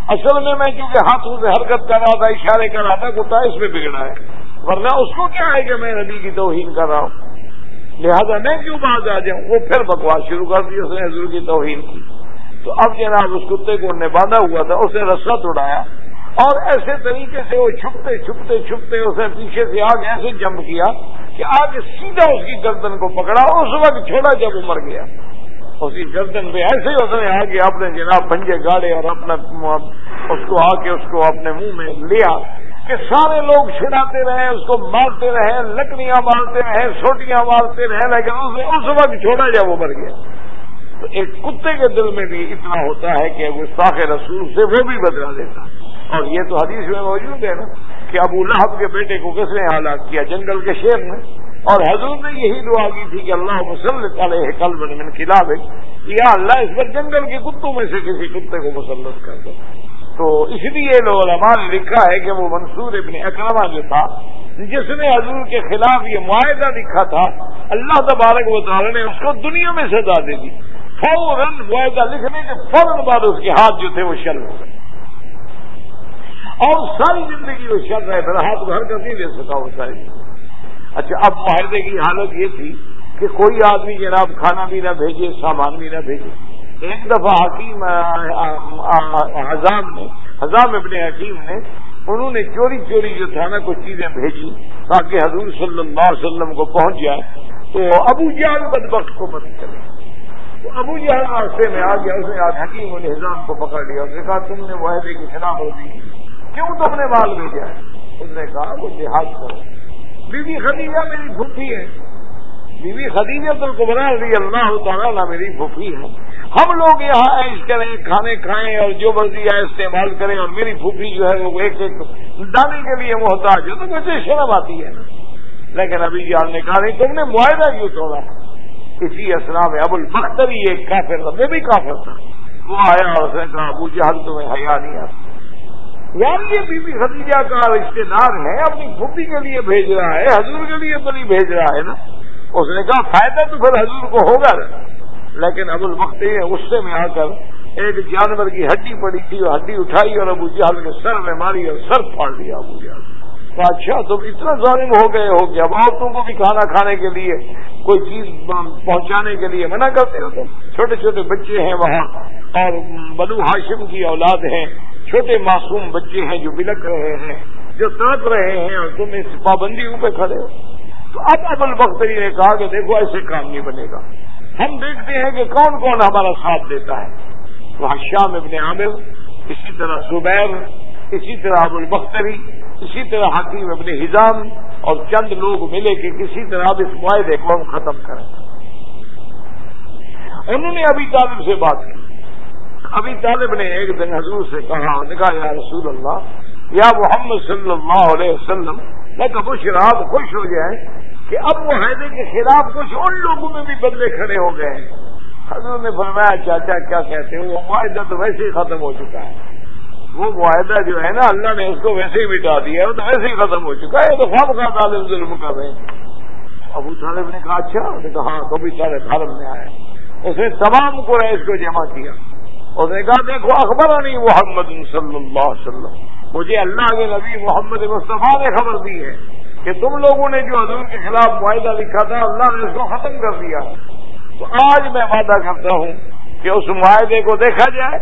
Speaker 2: اصل میں میں چونکہ ہاتھوں سے حرکت کر رہا تھا، اشارے کر رہا تھا کتا اس میں بگڑا ہے۔ ورنہ اس کو کیا ہے کہ میں نبی کی توہین کر رہا ہوں؟ لہذا میں کیوں باز آ جاؤں؟ وہ پھر بکواس شروع کر دی اس نے حضور کی توہین کی۔ تو اب جناب اس کتے کو انہیں باندھا ہوا تھا اسے رسا توڑایا اور ایسے طریقے سے وہ چھپتے چھپتے چھپتے اسے پیچھے سے آگ ایسے جمپ کیا کہ آج سیدھا اس کی گردن کو پکڑا، اس وقت چھوڑا جب وہ مر گیا۔ اس کی گردن پہ ایسے ہی اس نے آ کے اپنے جناب پنجے گاڑے اور اپنا اس کو آ کے اس کو اپنے منہ میں لیا کہ سارے لوگ چھڑاتے رہے، اس کو مارتے رہے، لکڑیاں مارتے رہے، سوٹیاں مارتے رہے، لیکن اس وقت چھوڑا جب وہ مر گیا۔ تو ایک کتے کے دل میں بھی اتنا ہوتا ہے کہ گستاخ رسول سے وہ بھی بدلا دیتا اور یہ تو حدیث میں موجود ہے نا کہ ابو لہب کے بیٹے کو کس نے ہلاک کیا؟ جنگل کے شیر نے اور حضور نے یہی دعا کی تھی کہ اللہ مسلط علیہ قلب من خلاف یا اللہ اس پر جنگل کے کتوں میں سے کسی کتے کو مسلط کر دو تو اس لیے لوگ نے لکھا ہے کہ وہ منصور ابن اکرما جو تھا، جس نے حضور کے خلاف یہ معاہدہ لکھا تھا، اللہ تبارک و تعالی نے اس کو دنیا میں سزا دے دی۔ فوراً معاہدہ لکھنے کے فوراً بعد اس کے ہاتھ جو تھے وہ شل ہو گئے۔ اور ساری زندگی وہ شل رہے پھر ہاتھ گھر کر نہیں لے سکا وہ ساری اچھا اب معاہدے کی حالت یہ تھی کہ کوئی آدمی جناب کھانا بھی نہ بھیجے، سامان بھی نہ بھیجے۔ ایک دفعہ حکیم حضام نے حضام ابن حکیم نے انہوں نے چوری چوری جو تھا نا، کچھ چیزیں بھیجی تاکہ حضور صلی اللہ علیہ وسلم کو پہنچ جائے۔ تو ابو جان بدبخت کو پتہ چلے تو ابو جہاں راستے میں آ گیا، اس نے آج حکیم الحضام کو پکڑ لیا۔ اس نے کہا، تم نے معاہدے کی خلاف ورزی کی کیوں تم نے مال بھیجا؟ ہے اس نے کہا، وہ لحاظ کرو۔ بی بی خدیجہ میری پھوپھی ہے۔ بی بی خدیجہ تو رضی اللہ تعالیٰ میری پھوپھی ہے۔ ہم لوگ یہاں ایش کریں، کھانے کھائیں اور جو مرضی ہے استعمال کریں اور میری پھوپھی جو ہے وہ ایک ایک دانے کے لیے محتاج ہے۔ تو مجھے شرم آتی ہے۔ نا لیکن ابھی جان نے کہا نہیں تم نے معاہدہ کیوں توڑا اسی اسنا میں ابو البختر ایک کافر تھا میں بھی کافر تھا۔ وہ آیا اور اس نے کہا، ابو جہل تمہیں حیا نہیں آتا۔ یار یہ بی بی خدیجہ کا رشتے دار ہے، اپنی پھوپھی کے لیے بھیج رہا ہے، حضور کے لیے تو نہیں بھیج رہا ہے نا۔ اس نے کہا، فائدہ تو پھر حضور کو ہوگا۔ لیکن ابو البختی غصے میں آ کر ایک جانور کی ہڈی پڑی تھی، اور ہڈی اٹھائی اور ابو جہل کے سر میں ماری اور سر پھاڑ دیا ابو جہل۔ اچھا تم اتنا ظالم ہو گئے ہو کہ اب عورتوں کو بھی کھانا کھانے کے لیے، کوئی چیز پہنچانے کے لیے منع کرتے ہو تم۔ چھوٹے چھوٹے بچے ہیں وہاں، اور بلو ہاشم کی اولاد ہیں۔ چھوٹے معصوم بچے ہیں جو بلک رہے ہیں، جو تڑپ رہے ہیں اور تم اس پابندیوں پہ کھڑے ہو۔ تو اب ابل بختری نے کہا کہ دیکھو ایسے کام نہیں بنے گا۔ ہم دیکھتے ہیں کہ کون کون ہمارا ساتھ دیتا ہے۔ وہاں شام ابن عامر، اسی طرح زبیر، اسی طرح ابو البختری، اسی طرح حکیم ابن ہزام اور چند لوگ ملے کہ کسی طرح اب اس معاہدے کو ہم ختم کریں۔ انہوں نے ابھی طالب سے بات کی۔ ابھی طالب نے ایک دن حضور سے کہا کہا یا رسول اللہ، یا محمد صلی اللہ علیہ وسلم، میں کبو شراب خوش ہو جائیں کہ اب معاہدے کے خلاف کچھ ان لوگوں میں بھی بدلے کھڑے ہو گئے۔ ہیں حضور نے فرمایا، چاچا، کیا کہتے ہیں وہ معاہدہ تو ویسے ہی ختم ہو چکا ہے۔ وہ معاہدہ جو ہے نا، اللہ نے اس کو ویسے ہی مٹا دیا ہے، وہ تو ویسے ہی ختم ہو چکا ہے۔ تو خواب کا طالب ظلم کر رہے ہیں۔ ابو طالب نے کہا اچھا نے کہا ہاں تو بھی سارے میں آیا اس نے تمام کو اس کو جمع کیا۔ اس نے کہا دیکھو اخبار نہیں محمد صلی اللہ علیہ وسلم۔ مجھے اللہ کے نبی محمد مصطفیٰ نے خبر دی ہے کہ تم لوگوں نے جو حضور کے خلاف معاہدہ لکھا تھا، اللہ نے اس کو ختم کر دیا۔ تو آج میں وعدہ کرتا ہوں کہ اس معاہدے کو دیکھا جائے۔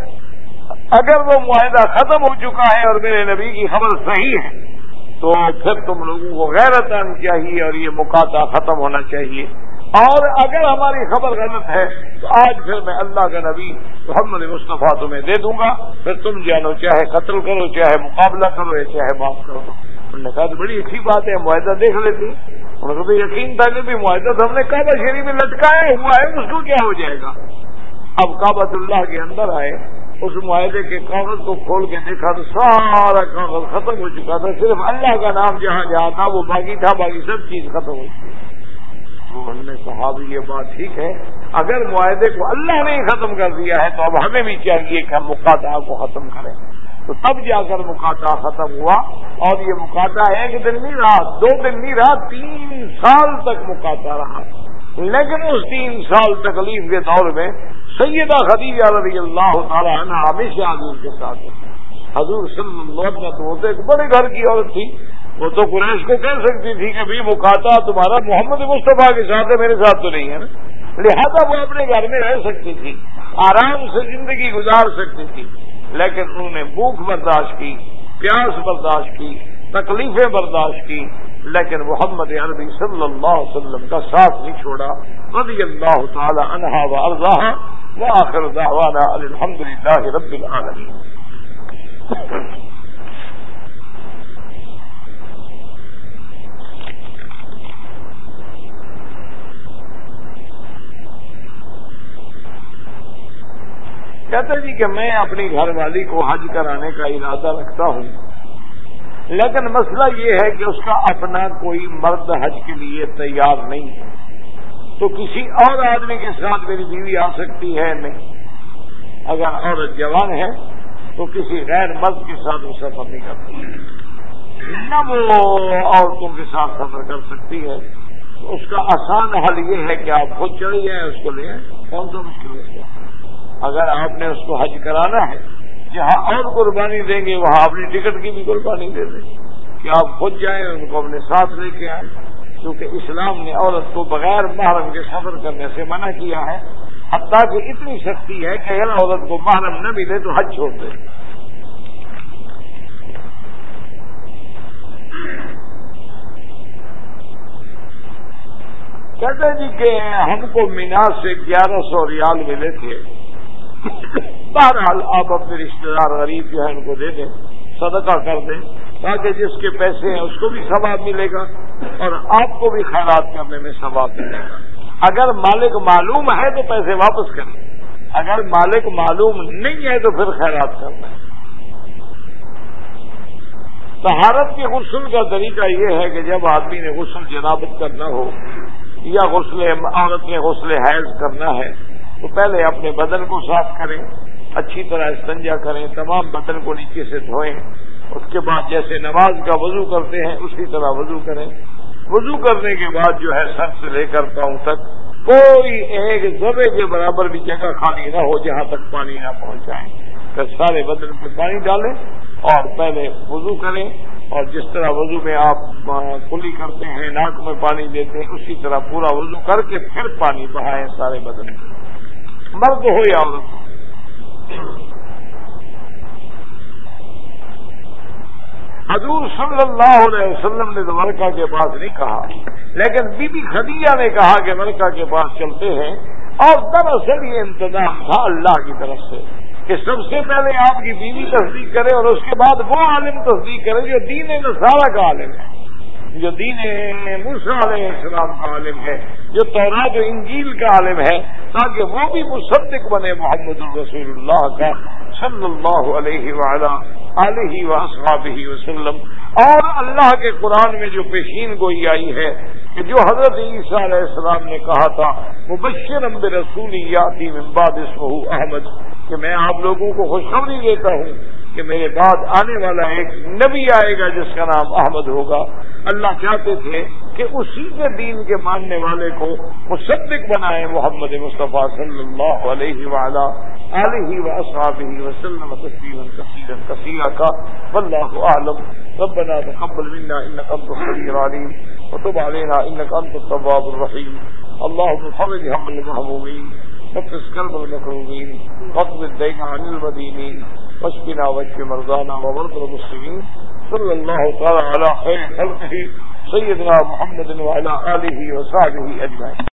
Speaker 2: اگر وہ معاہدہ ختم ہو چکا ہے اور میرے نبی کی خبر صحیح ہے، تو پھر تم لوگوں کو غیرت آنی چاہیے اور یہ مکاتا ختم ہونا چاہیے۔ اور اگر ہماری خبر غلط ہے تو آج پھر میں اللہ کا نبی محمد مصطفیٰ تمہیں دے دوں گا۔ پھر تم جانو چاہے قتل کرو، چاہے مقابلہ کرو، یا چاہے معاف کرو۔ انہوں نے کہا تو بڑی اچھی بات ہے، معاہدہ دیکھ لیتے انہوں نے کہا یقین تھا کہ بھی معاہدہ تو ہم نے کعبہ شریف میں لٹکایا ہوا ہے اس کو کیا ہو جائے گا؟ اب کابت اللہ کے اندر آئے، اس معاہدے کے کاغذ کو کھول کے دیکھا تو سارا کاغذ ختم ہو چکا تھا۔ صرف اللہ کا نام جہاں جہاں تھا، وہ باقی تھا، باقی سب چیز ختم ہو چکی۔ ہم نے کہا بھی یہ بات ٹھیک ہے، اگر معاہدے کو اللہ نے ختم کر دیا ہے تو اب ہمیں بھی چاہیے کہ ہم مقاطع کو ختم کریں۔ تو تب جا کر مقاطع ختم ہوا اور یہ مقاطع ایک دن نہیں رہا، دو دن نہیں رہا، تین سال تک مقاطع رہا۔ لیکن اس تین سال تکلیف کے دور میں سیدہ خدیجہ رضی اللہ تعالیٰ عنہ ہمیشہ حضور کے ساتھ حضور صلی اللہ علیہ وسلم تو ایک بڑے گھر کی عورت تھی۔ وہ تو قریش کو کہہ سکتی تھی کہ بھی مکاتا تمہارا محمد مصطفیٰ کے ساتھ ہے، میرے ساتھ تو نہیں ہے نا۔ لہذا وہ اپنے گھر میں رہ سکتی تھی، آرام سے زندگی گزار سکتی تھی۔ لیکن انہوں نے بھوک برداشت کی، پیاس برداشت کی، تکلیفیں برداشت کی۔ لیکن محمد عربی صلی اللہ علیہ وسلم کا ساتھ نہیں چھوڑا۔ رضی اللہ تعالی عنہا و ارضاہ وآخر دعوانا الحمد للہ رب العالمین۔ کہتے جی کہ میں اپنی گھر والی کو حج کرانے کا ارادہ رکھتا ہوں۔ لیکن مسئلہ یہ ہے کہ اس کا اپنا کوئی مرد حج کے لیے تیار نہیں ہے۔ تو کسی اور آدمی کے ساتھ میری بیوی آ سکتی ہے؟ نہیں۔ اگر عورت جوان ہے تو کسی غیر مرد کے ساتھ وہ سفر نہیں کر سکتی نہ وہ عورتوں کے ساتھ سفر کر سکتی ہے۔ اس کا آسان حل یہ ہے کہ آپ خود چلے جائیں، اس کو لے کون سا مشکل ہے؟ اگر آپ نے اس کو حج کرانا ہے جہاں اور قربانی دیں گے، وہاں اپنی ٹکٹ کی بھی قربانی دے دیں کہ آپ خود جائیں ان کو اپنے ساتھ لے کے آئیں۔ کیونکہ اسلام نے عورت کو بغیر محرم کے سفر کرنے سے منع کیا ہے۔ حتیٰ کہ اتنی سختی ہے کہ اگر عورت کو محرم نہ ملے تو حج چھوڑ دے۔ کہتے جی کہ ہم کو مینا سے گیارہ سو ریال ملے تھے۔ بہرحال آپ اپنے رشتے دار غریب جو ہے ان کو دے دیں، صدقہ کر دیں، تاکہ جس کے پیسے ہیں اس کو بھی ثواب ملے گا اور آپ کو بھی خیرات کرنے میں ثواب ملے گا۔ اگر مالک معلوم ہے تو پیسے واپس کریں۔ اگر مالک معلوم نہیں ہے تو پھر خیرات کرنا ہے طہارت کے غسل کا طریقہ یہ ہے کہ جب آدمی نے غسل جنابت کرنا ہو یا غسل عورت نے غسل حیض کرنا ہے تو پہلے اپنے بدن کو صاف کریں، اچھی طرح استنجا کریں، تمام بدن کو نیچے سے دھوئیں، اس کے بعد جیسے نماز کا وضو کرتے ہیں، اسی طرح وضو کریں۔ وضو کرنے کے بعد جو ہے سر سے لے کر پاؤں تک کوئی ایک ذرے کے برابر بھی جگہ خالی نہ ہو جہاں تک پانی نہ پہنچائیں۔ پھر سارے بدن میں پانی ڈالیں اور پہلے وضو کریں۔ اور جس طرح وضو میں آپ کلی کرتے ہیں، ناک میں پانی دیتے ہیں، اسی طرح پورا وضو کر کے پھر پانی بہائیں سارے بدن میں۔ مرد ہو یا عورت ہو حضور صلی اللہ علیہ وسلم نے تو ملکہ کے پاس نہیں کہا، لیکن بی بی خدیجہ نے کہا کہ ملکہ کے پاس چلتے ہیں۔ اور دراصل یہ انتظام تھا اللہ کی طرف سے کہ سب سے پہلے آپ کی بیوی تصدیق کرے اور اس کے بعد وہ عالم تصدیق کرے جو دین نصارہ کا عالم ہے۔ جو دین موسا علیہ السلام کا عالم ہے، جو تورات و انجیل کا عالم ہے، تاکہ وہ بھی مصدق بنے محمد الرسول اللہ کا صلی اللہ علیہ وعلا علیہ وصحابہ وسلم۔ اور اللہ کے قرآن میں جو پیشین گوئی آئی ہے کہ جو حضرت عیسیٰ علیہ السلام نے کہا تھا مبشر امب رسول یاتی ممباد اسمہ احمد، کہ میں آپ لوگوں کو خوشخبری دیتا ہوں کہ میرے بعد آنے والا ایک نبی آئے گا جس کا نام احمد ہوگا۔ اللہ چاہتے تھے کہ اسی کے دین کے ماننے والے کو مصدق بنائے محمد مصطفیٰ صلی اللہ علیہ وعلا علیہ و وسلم تسلیما کثیرا کثیرا کا۔ واللہ اعلم۔ ربنا تقبل منا انك انت السميع العليم وتب علينا انك انت التواب الرحيم اللهم فرج هم المهمومين نفس كرب المكروبين قض الدين عن المدينين واشفنا واشف مرضانا ومرضى المسلمين. صلى الله تعالى على خير خلقه سيدنا محمد وعلى آله وصحبه أجمعين.